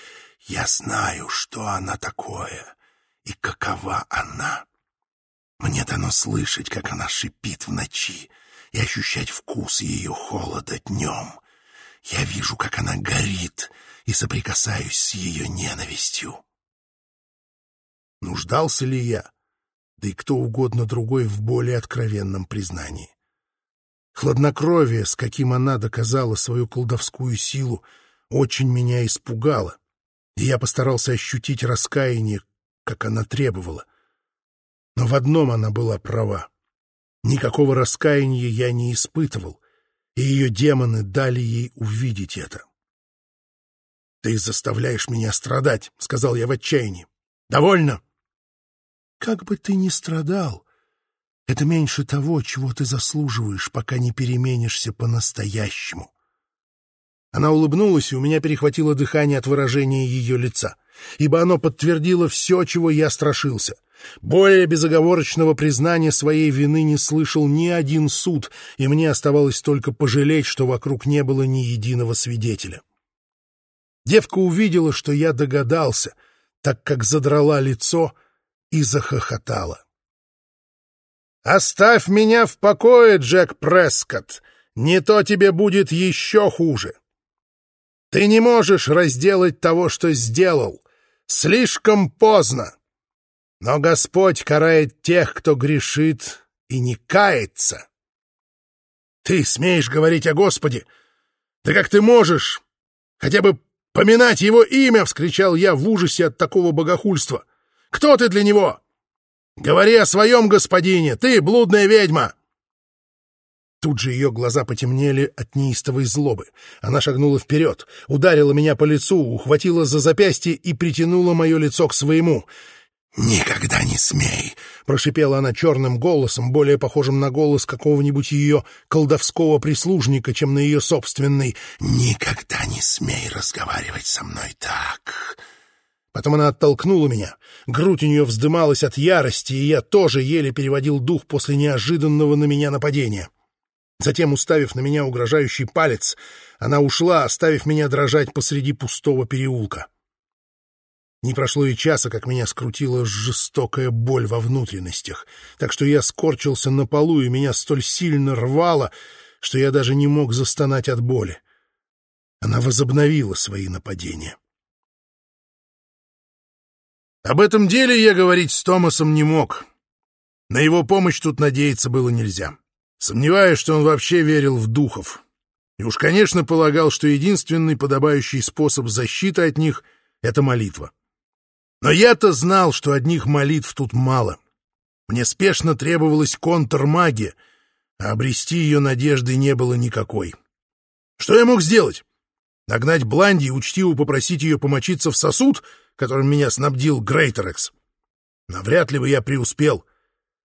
Я знаю, что она такое и какова она. Мне дано слышать, как она шипит в ночи, и ощущать вкус ее холода днем. Я вижу, как она горит, и соприкасаюсь с ее ненавистью. Нуждался ли я да и кто угодно другой в более откровенном признании. Хладнокровие, с каким она доказала свою колдовскую силу, очень меня испугало, и я постарался ощутить раскаяние, как она требовала. Но в одном она была права. Никакого раскаяния я не испытывал, и ее демоны дали ей увидеть это. «Ты заставляешь меня страдать», — сказал я в отчаянии. «Довольно!» «Как бы ты ни страдал, это меньше того, чего ты заслуживаешь, пока не переменишься по-настоящему». Она улыбнулась, и у меня перехватило дыхание от выражения ее лица, ибо оно подтвердило все, чего я страшился — более безоговорочного признания своей вины не слышал ни один суд, и мне оставалось только пожалеть, что вокруг не было ни единого свидетеля. Девка увидела, что я догадался, так как задрала лицо и захохотала. «Оставь меня в покое, Джек Прескотт! Не то тебе будет еще хуже! Ты не можешь разделать того, что сделал! Слишком поздно!» Но Господь карает тех, кто грешит и не кается. Ты смеешь говорить о Господе? Да как ты можешь? Хотя бы поминать его имя, — вскричал я в ужасе от такого богохульства. Кто ты для него? Говори о своем господине, ты, блудная ведьма! Тут же ее глаза потемнели от неистовой злобы. Она шагнула вперед, ударила меня по лицу, ухватила за запястье и притянула мое лицо к своему — «Никогда не смей!» — прошипела она черным голосом, более похожим на голос какого-нибудь ее колдовского прислужника, чем на ее собственный. «Никогда не смей разговаривать со мной так!» Потом она оттолкнула меня. Грудь у нее вздымалась от ярости, и я тоже еле переводил дух после неожиданного на меня нападения. Затем, уставив на меня угрожающий палец, она ушла, оставив меня дрожать посреди пустого переулка. Не прошло и часа, как меня скрутила жестокая боль во внутренностях, так что я скорчился на полу, и меня столь сильно рвало, что я даже не мог застонать от боли. Она возобновила свои нападения. Об этом деле я говорить с Томасом не мог. На его помощь тут надеяться было нельзя. Сомневаюсь, что он вообще верил в духов. И уж, конечно, полагал, что единственный подобающий способ защиты от них — это молитва. Но я-то знал, что одних молитв тут мало. Мне спешно требовалась контрмагия, а обрести ее надежды не было никакой. Что я мог сделать? Нагнать Бланди и учтиво попросить ее помочиться в сосуд, которым меня снабдил Грейтерекс? Навряд ли бы я преуспел.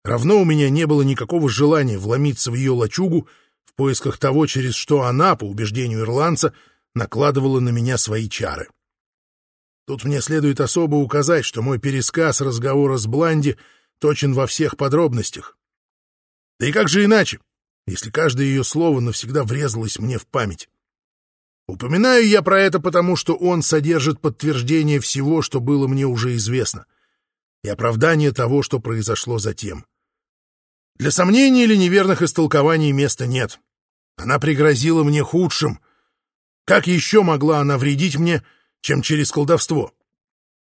Равно у меня не было никакого желания вломиться в ее лачугу в поисках того, через что она, по убеждению ирландца, накладывала на меня свои чары. Тут мне следует особо указать, что мой пересказ разговора с Бланди точен во всех подробностях. Да и как же иначе, если каждое ее слово навсегда врезалось мне в память? Упоминаю я про это потому, что он содержит подтверждение всего, что было мне уже известно, и оправдание того, что произошло затем. Для сомнений или неверных истолкований места нет. Она пригрозила мне худшим. Как еще могла она вредить мне, — чем через колдовство.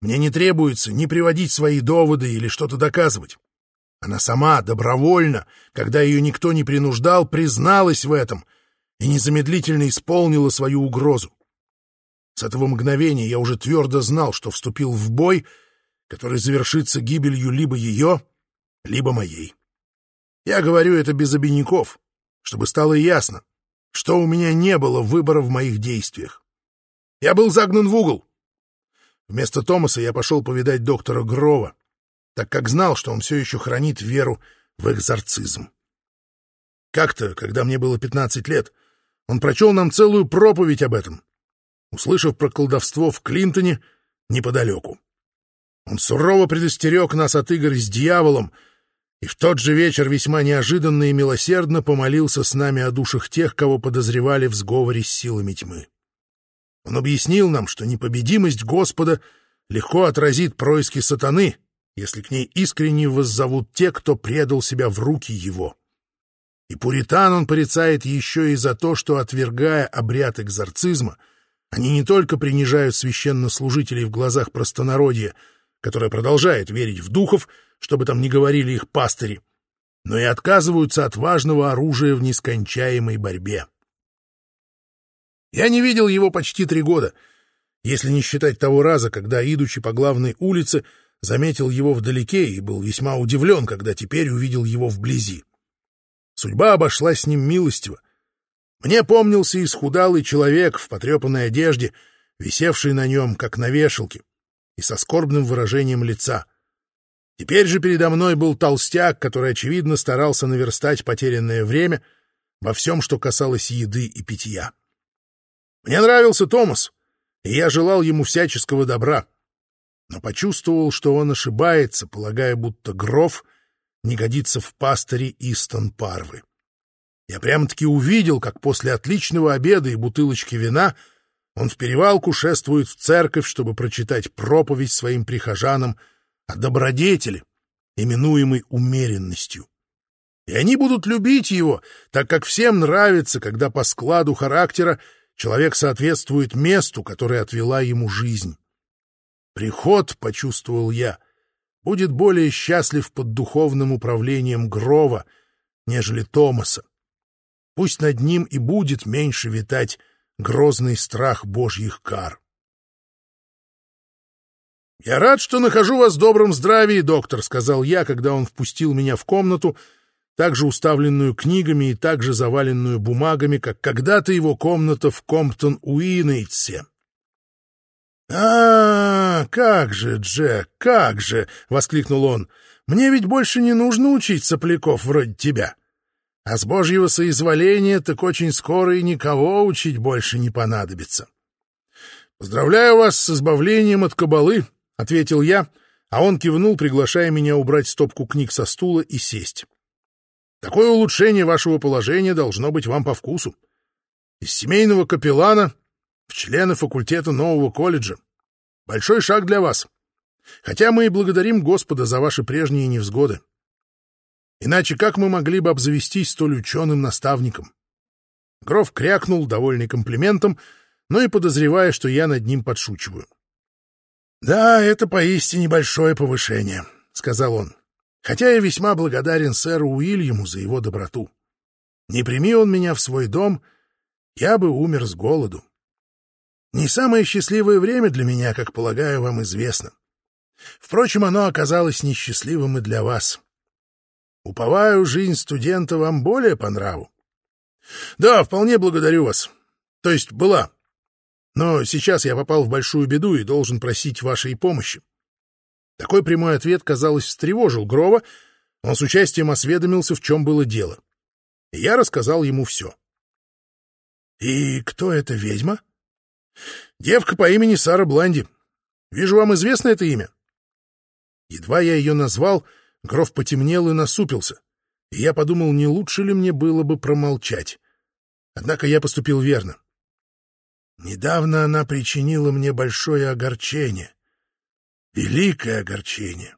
Мне не требуется ни приводить свои доводы или что-то доказывать. Она сама, добровольно, когда ее никто не принуждал, призналась в этом и незамедлительно исполнила свою угрозу. С этого мгновения я уже твердо знал, что вступил в бой, который завершится гибелью либо ее, либо моей. Я говорю это без обиняков, чтобы стало ясно, что у меня не было выбора в моих действиях. Я был загнан в угол. Вместо Томаса я пошел повидать доктора Грова, так как знал, что он все еще хранит веру в экзорцизм. Как-то, когда мне было 15 лет, он прочел нам целую проповедь об этом, услышав про колдовство в Клинтоне неподалеку. Он сурово предостерег нас от игр с дьяволом, и в тот же вечер весьма неожиданно и милосердно помолился с нами о душах тех, кого подозревали в сговоре с силами тьмы. Он объяснил нам, что непобедимость Господа легко отразит происки сатаны, если к ней искренне воззовут те, кто предал себя в руки его. И пуритан он порицает еще и за то, что, отвергая обряд экзорцизма, они не только принижают священнослужителей в глазах простонародья, которое продолжает верить в духов, чтобы там не говорили их пастыри, но и отказываются от важного оружия в нескончаемой борьбе. Я не видел его почти три года, если не считать того раза, когда, идучи по главной улице, заметил его вдалеке и был весьма удивлен, когда теперь увидел его вблизи. Судьба обошлась с ним милостиво. Мне помнился исхудалый человек в потрепанной одежде, висевший на нем, как на вешалке, и со скорбным выражением лица. Теперь же передо мной был толстяк, который, очевидно, старался наверстать потерянное время во всем, что касалось еды и питья. Мне нравился Томас, и я желал ему всяческого добра, но почувствовал, что он ошибается, полагая, будто Гров не годится в пастыре Истон Парвы. Я прямо-таки увидел, как после отличного обеда и бутылочки вина он в перевалку шествует в церковь, чтобы прочитать проповедь своим прихожанам о добродетели, именуемой умеренностью. И они будут любить его, так как всем нравится, когда по складу характера человек соответствует месту, которое отвела ему жизнь. Приход, почувствовал я, будет более счастлив под духовным управлением Грова, нежели Томаса. Пусть над ним и будет меньше витать грозный страх божьих кар. «Я рад, что нахожу вас в добром здравии, доктор», — сказал я, когда он впустил меня в комнату, также уставленную книгами и также заваленную бумагами, как когда-то его комната в Комптон-Уинейтсе. «А, как же, Джек, как же!» — воскликнул он. «Мне ведь больше не нужно учить сопляков вроде тебя. А с божьего соизволения так очень скоро и никого учить больше не понадобится. «Поздравляю вас с избавлением от кабалы», — ответил я, а он кивнул, приглашая меня убрать стопку книг со стула и сесть. «Такое улучшение вашего положения должно быть вам по вкусу. Из семейного капеллана в члены факультета нового колледжа. Большой шаг для вас. Хотя мы и благодарим Господа за ваши прежние невзгоды. Иначе как мы могли бы обзавестись столь ученым наставником? Гроф крякнул, довольный комплиментом, но и подозревая, что я над ним подшучиваю. «Да, это поистине большое повышение», — сказал он, «хотя я весьма благодарен сэру Уильяму за его доброту. Не прими он меня в свой дом, я бы умер с голоду. Не самое счастливое время для меня, как полагаю, вам известно. Впрочем, оно оказалось несчастливым и для вас. Уповаю, жизнь студента вам более по нраву. Да, вполне благодарю вас. То есть была. Но сейчас я попал в большую беду и должен просить вашей помощи. Такой прямой ответ, казалось, встревожил Грова. Он с участием осведомился, в чем было дело. И я рассказал ему все. — И кто эта ведьма? — Девка по имени Сара Бланди. Вижу, вам известно это имя? Едва я ее назвал, Гров потемнел и насупился, и я подумал, не лучше ли мне было бы промолчать. Однако я поступил верно. Недавно она причинила мне большое огорчение. Великое огорчение.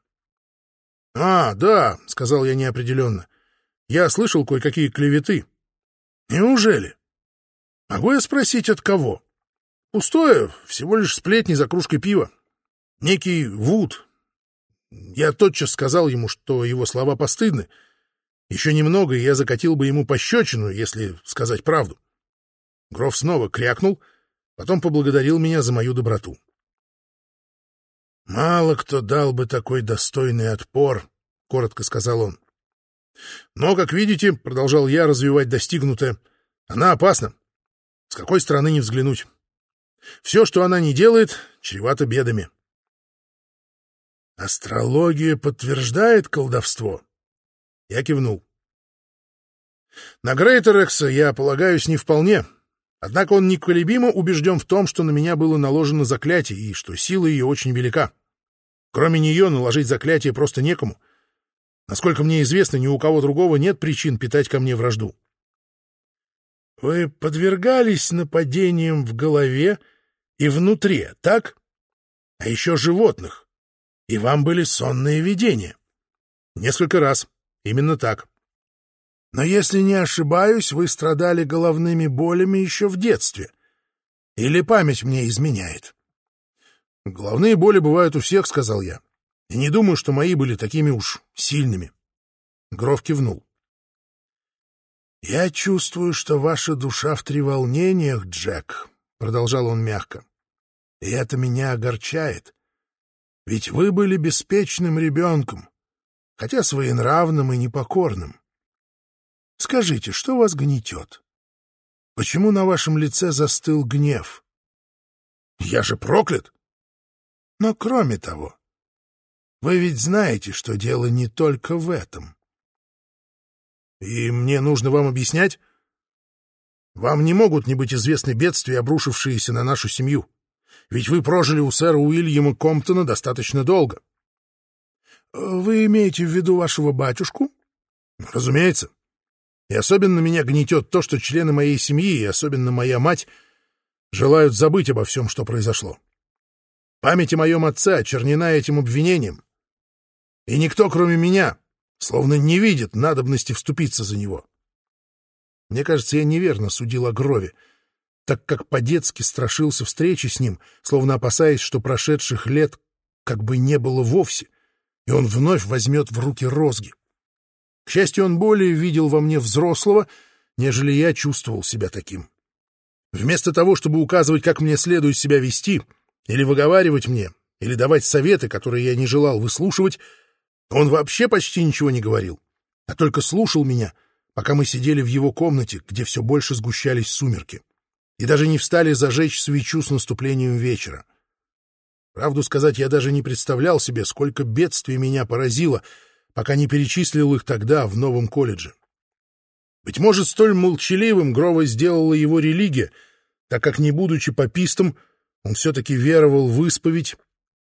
— А, да, — сказал я неопределенно. — Я слышал кое-какие клеветы. — Неужели? Могу я спросить, от кого? — Пустое, всего лишь сплетни за кружкой пива. Некий Вуд, я тотчас сказал ему, что его слова постыдны. Еще немного, и я закатил бы ему пощечину, если сказать правду. Гроф снова крякнул, потом поблагодарил меня за мою доброту. «Мало кто дал бы такой достойный отпор», — коротко сказал он. «Но, как видите, — продолжал я развивать достигнутое, — она опасна. С какой стороны не взглянуть. Все, что она не делает, чревато бедами. Астрология подтверждает колдовство? Я кивнул. На Грейтерекса я полагаюсь не вполне, однако он неколебимо убежден в том, что на меня было наложено заклятие и что сила ее очень велика. Кроме нее наложить заклятие просто некому. Насколько мне известно, ни у кого другого нет причин питать ко мне вражду. Вы подвергались нападениям в голове и внутри, так? А еще животных и вам были сонные видения. Несколько раз. Именно так. Но если не ошибаюсь, вы страдали головными болями еще в детстве. Или память мне изменяет? Головные боли бывают у всех, сказал я. И не думаю, что мои были такими уж сильными. Гров кивнул. «Я чувствую, что ваша душа в треволнениях, Джек», — продолжал он мягко. «И это меня огорчает. Ведь вы были беспечным ребенком, хотя своенравным и непокорным. Скажите, что вас гнетет? Почему на вашем лице застыл гнев? Я же проклят! Но кроме того, вы ведь знаете, что дело не только в этом. И мне нужно вам объяснять? Вам не могут не быть известны бедствия, обрушившиеся на нашу семью. Ведь вы прожили у сэра Уильяма Комптона достаточно долго. Вы имеете в виду вашего батюшку? Разумеется. И особенно меня гнетет то, что члены моей семьи, и особенно моя мать, желают забыть обо всем, что произошло. Память о моем отце очернена этим обвинением. И никто, кроме меня, словно не видит надобности вступиться за него. Мне кажется, я неверно судил о Грове, так как по-детски страшился встречи с ним, словно опасаясь, что прошедших лет как бы не было вовсе, и он вновь возьмет в руки розги. К счастью, он более видел во мне взрослого, нежели я чувствовал себя таким. Вместо того, чтобы указывать, как мне следует себя вести, или выговаривать мне, или давать советы, которые я не желал выслушивать, он вообще почти ничего не говорил, а только слушал меня, пока мы сидели в его комнате, где все больше сгущались сумерки, и даже не встали зажечь свечу с наступлением вечера. Правду сказать, я даже не представлял себе, сколько бедствий меня поразило — пока не перечислил их тогда в новом колледже. Быть может, столь молчаливым Грова сделала его религия, так как, не будучи попистом, он все-таки веровал в исповедь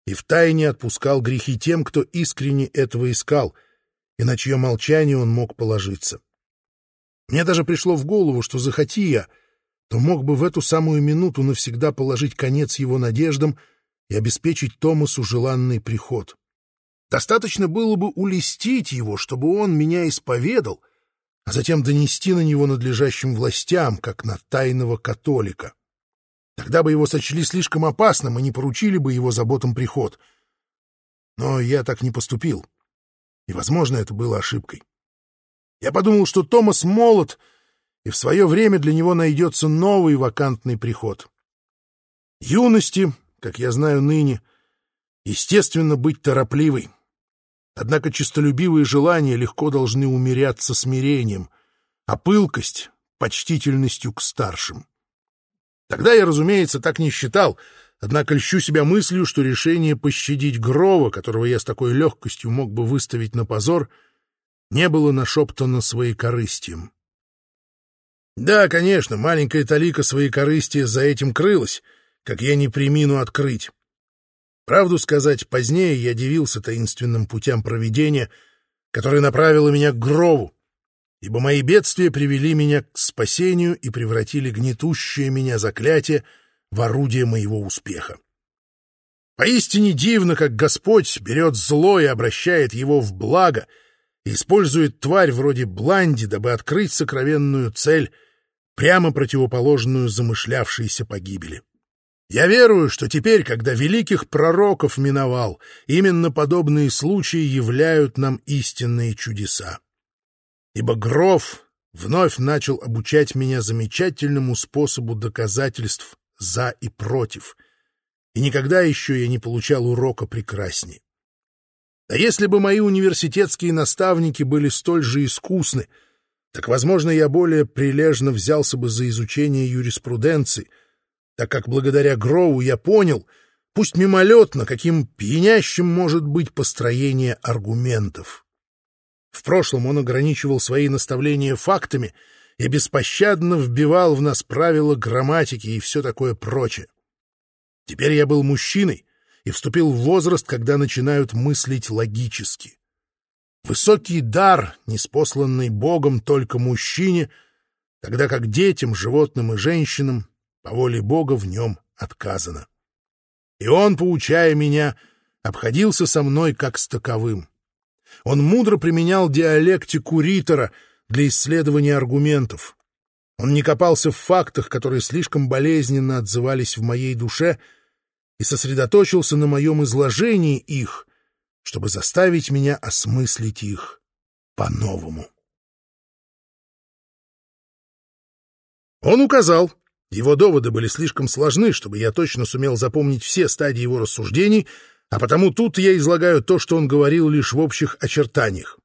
и втайне отпускал грехи тем, кто искренне этого искал, и на чье молчание он мог положиться. Мне даже пришло в голову, что захоти я, то мог бы в эту самую минуту навсегда положить конец его надеждам и обеспечить Томасу желанный приход. Достаточно было бы улестить его, чтобы он меня исповедал, а затем донести на него надлежащим властям, как на тайного католика. Тогда бы его сочли слишком опасным и не поручили бы его заботам приход. Но я так не поступил, и, возможно, это было ошибкой. Я подумал, что Томас молод, и в свое время для него найдется новый вакантный приход. Юности, как я знаю ныне, естественно, быть торопливой. Однако честолюбивые желания легко должны умеряться смирением, а пылкость — почтительностью к старшим. Тогда я, разумеется, так не считал, однако льщу себя мыслью, что решение пощадить Грова, которого я с такой легкостью мог бы выставить на позор, не было нашептано своекорыстием. Да, конечно, маленькая талика своекорыстия за этим крылась, как я не примину открыть. Правду сказать, позднее я дивился таинственным путям проведения, которое направило меня к Грову, ибо мои бедствия привели меня к спасению и превратили гнетущее меня заклятие в орудие моего успеха. Поистине дивно, как Господь берет зло и обращает его в благо, и использует тварь вроде Бланди, дабы открыть сокровенную цель, прямо противоположную замышлявшейся погибели. Я верую, что теперь, когда великих пророков миновал, именно подобные случаи являют нам истинные чудеса. Ибо Гров вновь начал обучать меня замечательному способу доказательств «за» и «против», и никогда еще я не получал урока прекраснее. А если бы мои университетские наставники были столь же искусны, так, возможно, я более прилежно взялся бы за изучение юриспруденции — так как благодаря Гроу я понял, пусть мимолетно, каким пьянящим может быть построение аргументов. В прошлом он ограничивал свои наставления фактами и беспощадно вбивал в нас правила грамматики и все такое прочее. Теперь я был мужчиной и вступил в возраст, когда начинают мыслить логически. Высокий дар, неспосланный Богом только мужчине, тогда как детям, животным и женщинам по воле Бога в нем отказано. И он, поучая меня, обходился со мной как с таковым. Он мудро применял диалектику Ритора для исследования аргументов. Он не копался в фактах, которые слишком болезненно отзывались в моей душе, и сосредоточился на моем изложении их, чтобы заставить меня осмыслить их по-новому. Он указал, его доводы были слишком сложны, чтобы я точно сумел запомнить все стадии его рассуждений, а потому тут я излагаю то, что он говорил лишь в общих очертаниях,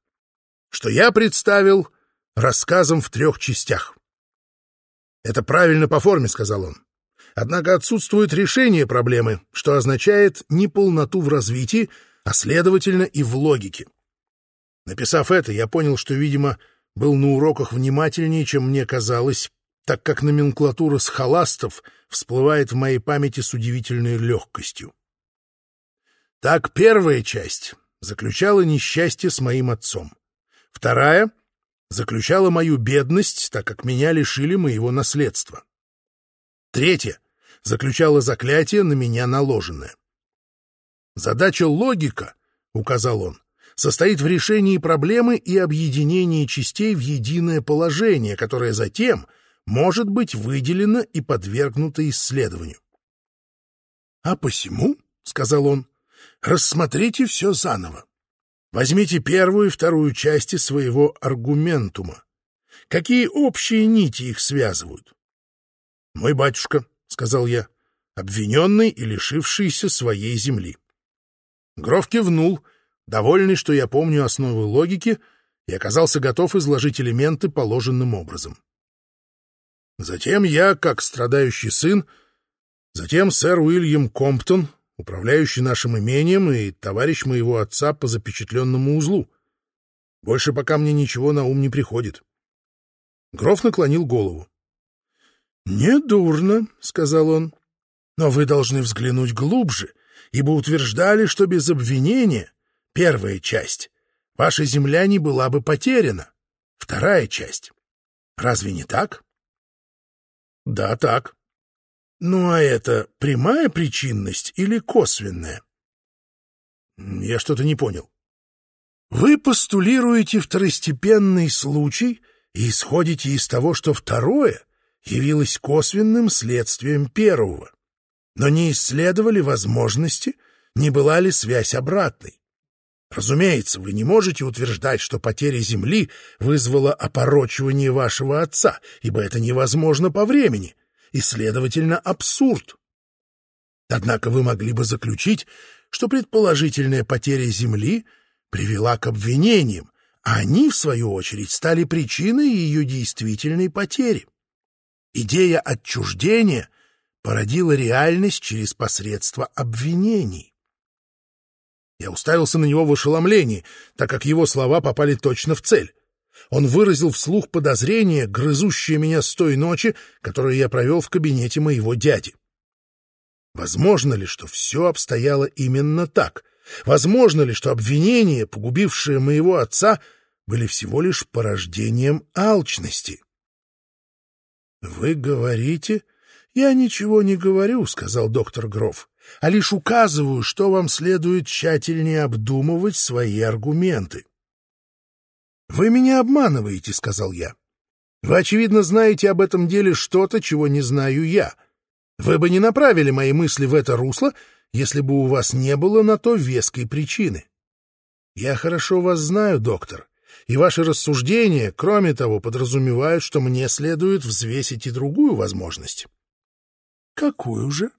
что я представил рассказом в трех частях. «Это правильно по форме», — сказал он. «Однако отсутствует решение проблемы, что означает неполноту в развитии, а следовательно и в логике. Написав это, я понял, что, видимо, был на уроках внимательнее, чем мне казалось, так как номенклатура схоластов всплывает в моей памяти с удивительной легкостью. Так первая часть заключала несчастье с моим отцом. Вторая заключала мою бедность, так как меня лишили моего наследства. Третья заключала заклятие на меня наложенное. Задача логика, указал он, состоит в решении проблемы и объединении частей в единое положение, которое затем может быть выделено и подвергнуто исследованию. «А посему, — сказал он, — рассмотрите все заново. Возьмите первую и вторую части своего аргументума. Какие общие нити их связывают? — Мой батюшка, — сказал я, — обвиненный и лишившийся своей земли. Гроф кивнул, довольный, что я помню основы логики, и оказался готов изложить элементы положенным образом. Затем я, как страдающий сын, затем сэр Уильям Комптон, управляющий нашим имением и товарищ моего отца по запечатленному узлу. Больше пока мне ничего на ум не приходит. Гроф наклонил голову. — Недурно, — сказал он, — но вы должны взглянуть глубже ибо утверждали, что без обвинения первая часть ваша земля не была бы потеряна, вторая часть. Разве не так? Да, так. Ну а это прямая причинность или косвенная? Я что-то не понял. Вы постулируете второстепенный случай и исходите из того, что второе явилось косвенным следствием первого но не исследовали возможности, не была ли связь обратной. Разумеется, вы не можете утверждать, что потеря Земли вызвала опорочивание вашего отца, ибо это невозможно по времени и, следовательно, абсурд. Однако вы могли бы заключить, что предположительная потеря Земли привела к обвинениям, а они, в свою очередь, стали причиной ее действительной потери. Идея отчуждения породила реальность через посредство обвинений. Я уставился на него в ошеломлении, так как его слова попали точно в цель. Он выразил вслух подозрение, грызущее меня с той ночи, которую я провел в кабинете моего дяди. Возможно ли, что все обстояло именно так? Возможно ли, что обвинения, погубившие моего отца, были всего лишь порождением алчности? — Вы говорите, «Я ничего не говорю», — сказал доктор Гроф, «а лишь указываю, что вам следует тщательнее обдумывать свои аргументы». «Вы меня обманываете», — сказал я. «Вы, очевидно, знаете об этом деле что-то, чего не знаю я. Вы бы не направили мои мысли в это русло, если бы у вас не было на то веской причины. Я хорошо вас знаю, доктор, и ваши рассуждения, кроме того, подразумевают, что мне следует взвесить и другую возможность. Какую же?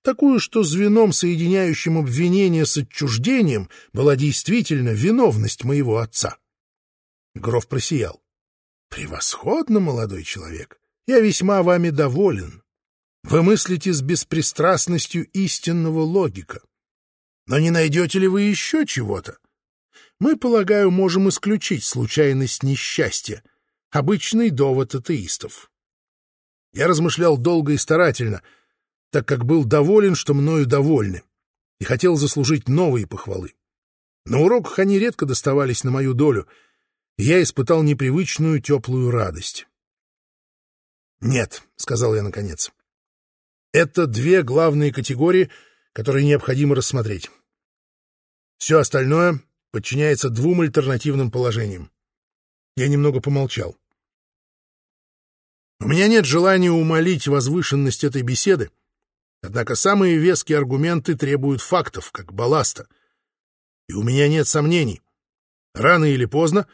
Такую, что звеном, соединяющим обвинение с отчуждением, была действительно виновность моего отца. Гроф просиял. Превосходно, молодой человек. Я весьма вами доволен. Вы мыслите с беспристрастностью истинного логика. Но не найдете ли вы еще чего-то? Мы, полагаю, можем исключить случайность несчастья, обычный довод атеистов. Я размышлял долго и старательно, так как был доволен, что мною довольны, и хотел заслужить новые похвалы. На уроках они редко доставались на мою долю, я испытал непривычную теплую радость. «Нет», — сказал я наконец, — «это две главные категории, которые необходимо рассмотреть. Все остальное подчиняется двум альтернативным положениям». Я немного помолчал. У меня нет желания умолить возвышенность этой беседы, однако самые веские аргументы требуют фактов, как балласта. И у меня нет сомнений. Рано или поздно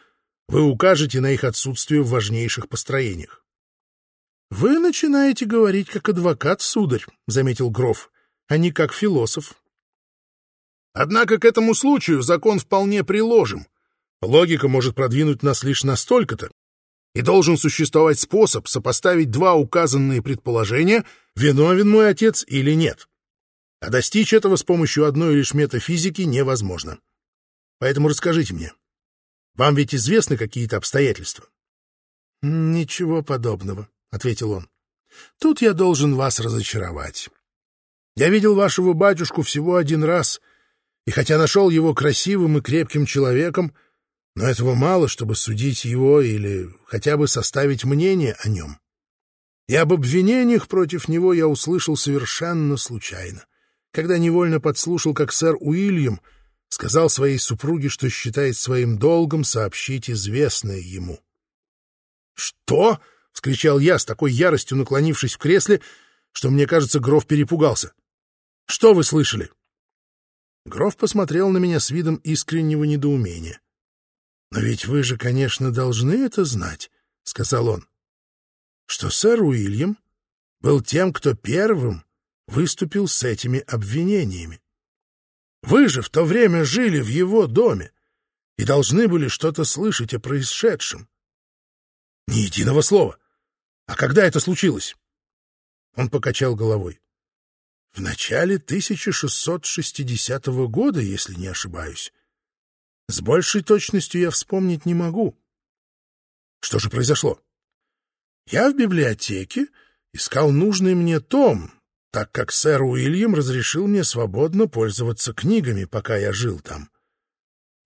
вы укажете на их отсутствие в важнейших построениях. — Вы начинаете говорить как адвокат, сударь, — заметил Гров, — а не как философ. Однако к этому случаю закон вполне приложим. Логика может продвинуть нас лишь настолько-то, и должен существовать способ сопоставить два указанные предположения, виновен мой отец или нет. А достичь этого с помощью одной лишь метафизики невозможно. Поэтому расскажите мне, вам ведь известны какие-то обстоятельства? — Ничего подобного, — ответил он. — Тут я должен вас разочаровать. Я видел вашего батюшку всего один раз, и хотя нашел его красивым и крепким человеком, но этого мало, чтобы судить его или хотя бы составить мнение о нем. И об обвинениях против него я услышал совершенно случайно, когда невольно подслушал, как сэр Уильям сказал своей супруге, что считает своим долгом сообщить известное ему. «Что?» — вскричал я с такой яростью, наклонившись в кресле, что, мне кажется, Гров перепугался. «Что вы слышали?» Гров посмотрел на меня с видом искреннего недоумения. «Но ведь вы же, конечно, должны это знать», — сказал он, — «что сэр Уильям был тем, кто первым выступил с этими обвинениями. Вы же в то время жили в его доме и должны были что-то слышать о происшедшем. Ни единого слова. А когда это случилось? Он покачал головой. В начале 1660 года, если не ошибаюсь. С большей точностью я вспомнить не могу. Что же произошло? Я в библиотеке искал нужный мне том, так как сэр Уильям разрешил мне свободно пользоваться книгами, пока я жил там.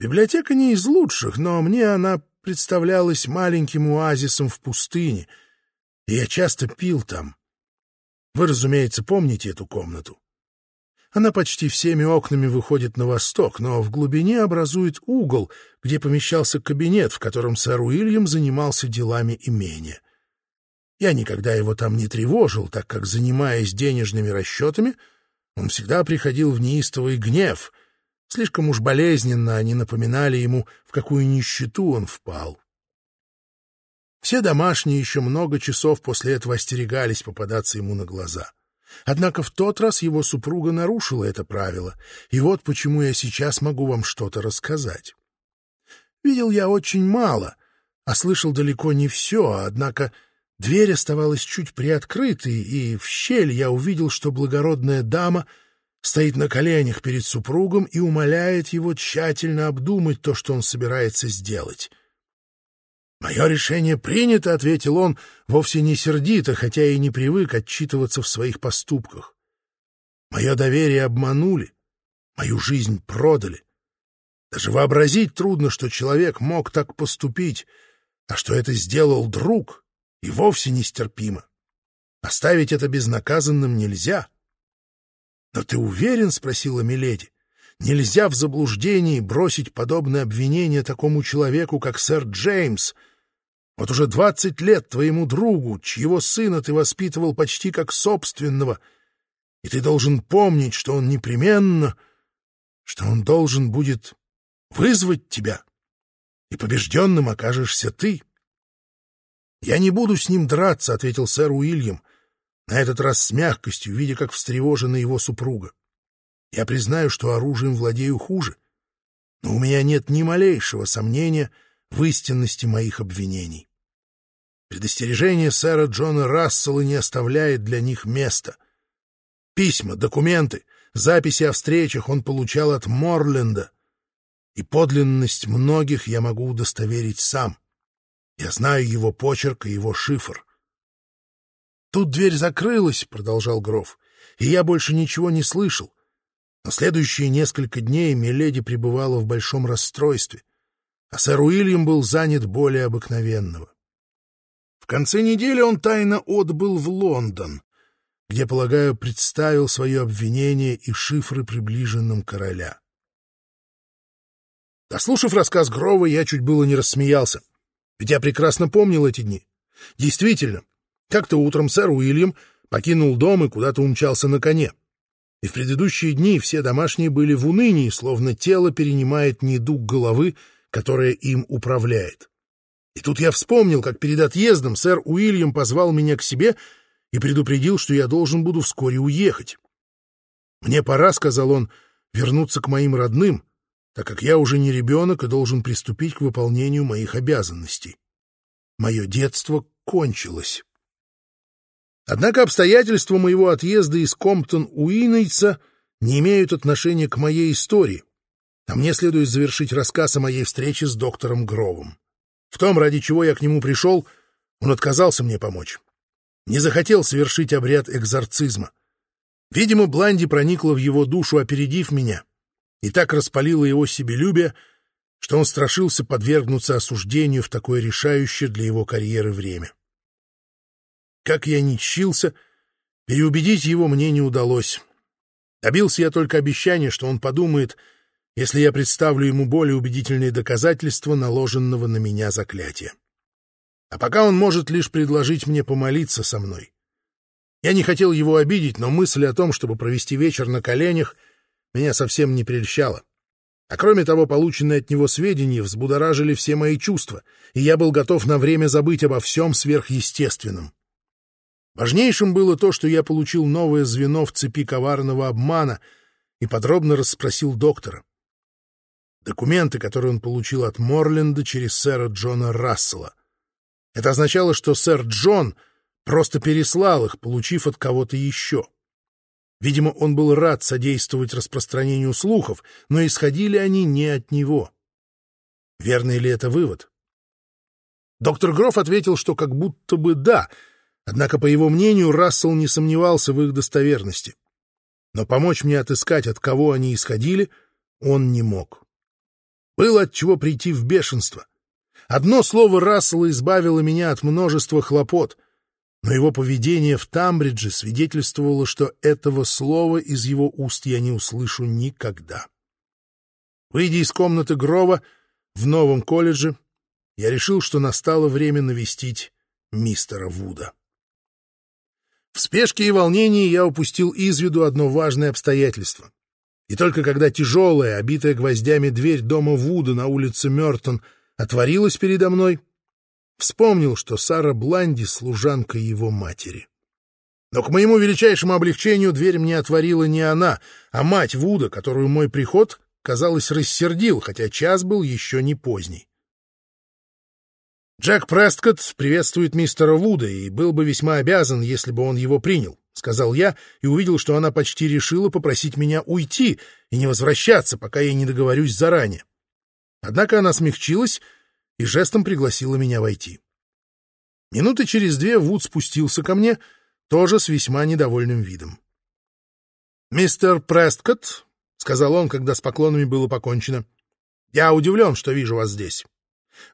Библиотека не из лучших, но мне она представлялась маленьким оазисом в пустыне, и я часто пил там. Вы, разумеется, помните эту комнату. Она почти всеми окнами выходит на восток, но в глубине образует угол, где помещался кабинет, в котором сэр Уильям занимался делами имения. Я никогда его там не тревожил, так как, занимаясь денежными расчетами, он всегда приходил в неистовый гнев. Слишком уж болезненно они напоминали ему, в какую нищету он впал. Все домашние еще много часов после этого остерегались попадаться ему на глаза. Однако в тот раз его супруга нарушила это правило, и вот почему я сейчас могу вам что-то рассказать. Видел я очень мало, а слышал далеко не все, однако Дверь оставалась чуть приоткрытой, и в щель я увидел, что благородная дама стоит на коленях перед супругом и умоляет его тщательно обдумать то, что он собирается сделать. «Мое решение принято», — ответил он, вовсе не сердито, хотя и не привык отчитываться в своих поступках. «Мое доверие обманули, мою жизнь продали. Даже вообразить трудно, что человек мог так поступить, а что это сделал друг» и вовсе нестерпимо. Оставить это безнаказанным нельзя. — Но ты уверен? — спросила Миледи. — Нельзя в заблуждении бросить подобное обвинение такому человеку, как сэр Джеймс. Вот уже двадцать лет твоему другу, чьего сына ты воспитывал почти как собственного, и ты должен помнить, что он непременно, что он должен будет вызвать тебя, и побежденным окажешься ты. «Я не буду с ним драться», — ответил сэр Уильям, на этот раз с мягкостью, видя, как встревожена его супруга. «Я признаю, что оружием владею хуже, но у меня нет ни малейшего сомнения в истинности моих обвинений. Предостережение сэра Джона Рассела не оставляет для них места. Письма, документы, записи о встречах он получал от Морленда, и подлинность многих я могу удостоверить сам». Я знаю его почерк и его шифр. Тут дверь закрылась, — продолжал Гров, — и я больше ничего не слышал. На следующие несколько дней Миледи пребывала в большом расстройстве, а сэр Уильям был занят более обыкновенного. В конце недели он тайно отбыл в Лондон, где, полагаю, представил свое обвинение и шифры приближенным короля. Дослушав рассказ Грова, я чуть было не рассмеялся. Ведь я прекрасно помнил эти дни. Действительно, как-то утром сэр Уильям покинул дом и куда-то умчался на коне. и в предыдущие дни все домашние были в унынии, словно тело перенимает недуг головы, которая им управляет. И тут я вспомнил, как перед отъездом сэр Уильям позвал меня к себе и предупредил, что я должен буду вскоре уехать. «Мне пора», — сказал он, — «вернуться к моим родным, так как я уже не ребенок и должен приступить к выполнению моих обязанностей. Мое детство кончилось». Однако обстоятельства моего отъезда из Комптон-Уиннейца не имеют отношения к моей истории, а мне следует завершить рассказ о моей встрече с доктором Гровом. В том, ради чего я к нему пришел, он отказался мне помочь. Не захотел совершить обряд экзорцизма. Видимо, Бланди проникла в его душу, опередив меня, и так распалила его себелюбие, что он страшился подвергнуться осуждению в такое решающее для его карьеры время. Как я ни чился, переубедить его мне не удалось. Добился я только обещания, что он подумает, если я представлю ему более убедительные доказательства наложенного на меня заклятия. А пока он может лишь предложить мне помолиться со мной. Я не хотел его обидеть, но мысль о том, чтобы провести вечер на коленях, меня совсем не прельщала. А кроме того, полученные от него сведения взбудоражили все мои чувства, и я был готов на время забыть обо всем сверхъестественном. Важнейшим было то, что я получил новое звено в цепи коварного обмана и подробно расспросил доктора. Документы, которые он получил от Морленда через сэра Джона Рассела. Это означало, что сэр Джон просто переслал их, получив от кого-то еще. Видимо, он был рад содействовать распространению слухов, но исходили они не от него. Верный ли это вывод? Доктор Гроф ответил, что как будто бы да — Однако, по его мнению, Рассел не сомневался в их достоверности. Но помочь мне отыскать, от кого они исходили, он не мог. Было от чего прийти в бешенство. Одно слово Рассела избавило меня от множества хлопот, но его поведение в Тамбридже свидетельствовало, что этого слова из его уст я не услышу никогда. Выйдя из комнаты Грова в новом колледже, я решил, что настало время навестить мистера Вуда. В спешке и волнении я упустил из виду одно важное обстоятельство. И только когда тяжелая, обитая гвоздями дверь дома Вуда на улице Мертон отворилась передо мной, вспомнил, что Сара Бланди — служанка его матери. Но к моему величайшему облегчению дверь мне отворила не она, а мать Вуда, которую мой приход, казалось, рассердил, хотя час был еще не поздний. «Джек Престкотт приветствует мистера Вуда и был бы весьма обязан, если бы он его принял», — сказал я и увидел, что она почти решила попросить меня уйти и не возвращаться, пока я не договорюсь заранее. Однако она смягчилась и жестом пригласила меня войти. Минуты через две Вуд спустился ко мне, тоже с весьма недовольным видом. «Мистер Престкотт», — сказал он, когда с поклонами было покончено, — «я удивлен, что вижу вас здесь».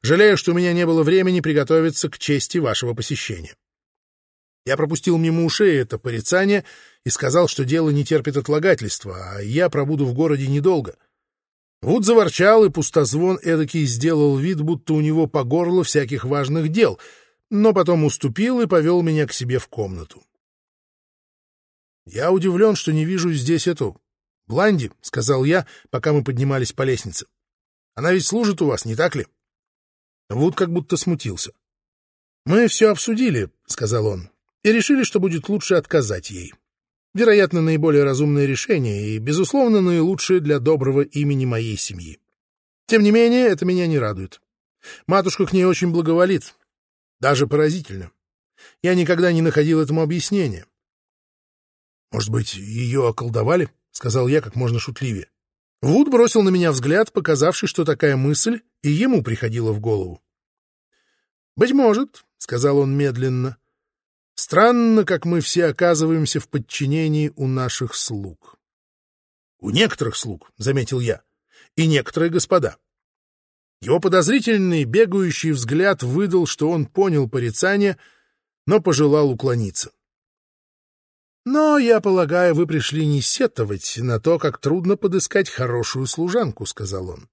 Жалею, что у меня не было времени приготовиться к чести вашего посещения. Я пропустил мимо ушей это порицание и сказал, что дело не терпит отлагательства, а я пробуду в городе недолго. Вуд заворчал, и пустозвон эдакий сделал вид, будто у него по горло всяких важных дел, но потом уступил и повел меня к себе в комнату. «Я удивлен, что не вижу здесь эту... Бланди», — сказал я, пока мы поднимались по лестнице. «Она ведь служит у вас, не так ли?» Вуд как будто смутился. «Мы все обсудили», — сказал он, — «и решили, что будет лучше отказать ей. Вероятно, наиболее разумное решение и, безусловно, наилучшее для доброго имени моей семьи. Тем не менее, это меня не радует. Матушка к ней очень благоволит. Даже поразительно. Я никогда не находил этому объяснения. «Может быть, ее околдовали?» — сказал я как можно шутливее. Вуд бросил на меня взгляд, показавший, что такая мысль и ему приходила в голову. «Быть может», — сказал он медленно, — «странно, как мы все оказываемся в подчинении у наших слуг». «У некоторых слуг», — заметил я, — «и некоторые господа». Его подозрительный бегающий взгляд выдал, что он понял порицание, но пожелал уклониться. Но, я полагаю, вы пришли не сетовать на то, как трудно подыскать хорошую служанку, — сказал он.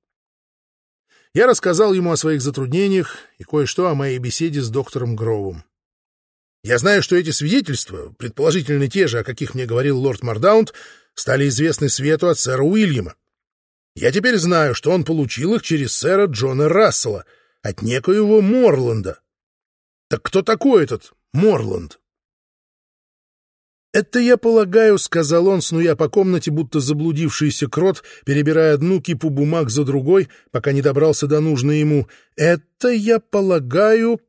Я рассказал ему о своих затруднениях и кое-что о моей беседе с доктором Гроувом. Я знаю, что эти свидетельства, предположительно те же, о каких мне говорил лорд Мардаунд, стали известны свету от сэра Уильяма. Я теперь знаю, что он получил их через сэра Джона Рассела, от некоего Морланда. Так кто такой этот Морланд? «Это я полагаю», — сказал он, снуя по комнате, будто заблудившийся крот, перебирая одну кипу бумаг за другой, пока не добрался до нужной ему. «Это, я полагаю,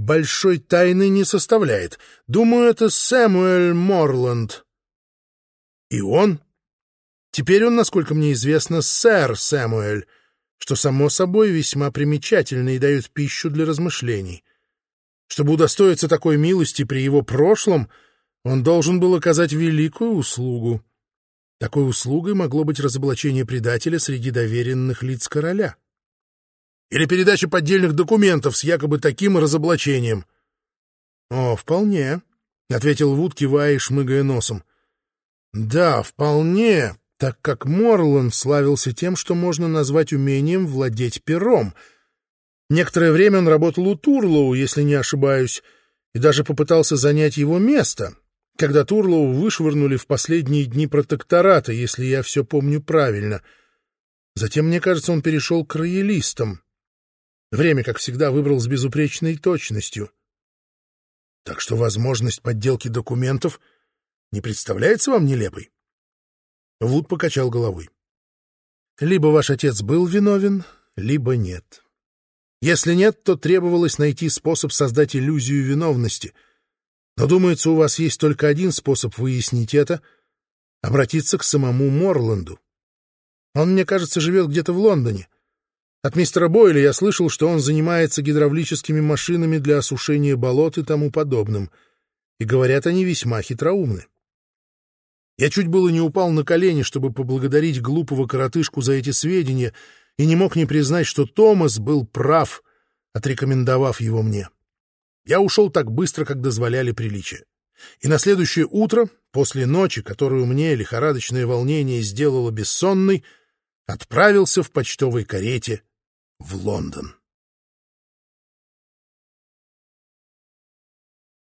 большой тайны не составляет. Думаю, это Сэмуэль Морланд». «И он?» «Теперь он, насколько мне известно, сэр Сэмуэль, что, само собой, весьма примечательно и дает пищу для размышлений. Чтобы удостоиться такой милости при его прошлом...» Он должен был оказать великую услугу. Такой услугой могло быть разоблачение предателя среди доверенных лиц короля. Или передача поддельных документов с якобы таким разоблачением. — О, вполне, — ответил Вуд, кивая и шмыгая носом. — Да, вполне, так как Морланд славился тем, что можно назвать умением владеть пером. Некоторое время он работал у Турлоу, если не ошибаюсь, и даже попытался занять его место, когда Турлоу вышвырнули в последние дни протектората, если я все помню правильно. Затем, мне кажется, он перешел к роялистам. Время, как всегда, выбрал с безупречной точностью. Так что возможность подделки документов не представляется вам нелепой? Вуд покачал головой. Либо ваш отец был виновен, либо нет. Если нет, то требовалось найти способ создать иллюзию виновности — но, думается, у вас есть только один способ выяснить это — обратиться к самому Морланду. Он, мне кажется, живет где-то в Лондоне. От мистера Бойля я слышал, что он занимается гидравлическими машинами для осушения болот и тому подобным, и, говорят, они весьма хитроумны. Я чуть было не упал на колени, чтобы поблагодарить глупого коротышку за эти сведения, и не мог не признать, что Томас был прав, отрекомендовав его мне. Я ушел так быстро, как дозволяли приличия. И на следующее утро, после ночи, которую мне лихорадочное волнение сделало бессонной, отправился в почтовой карете в Лондон.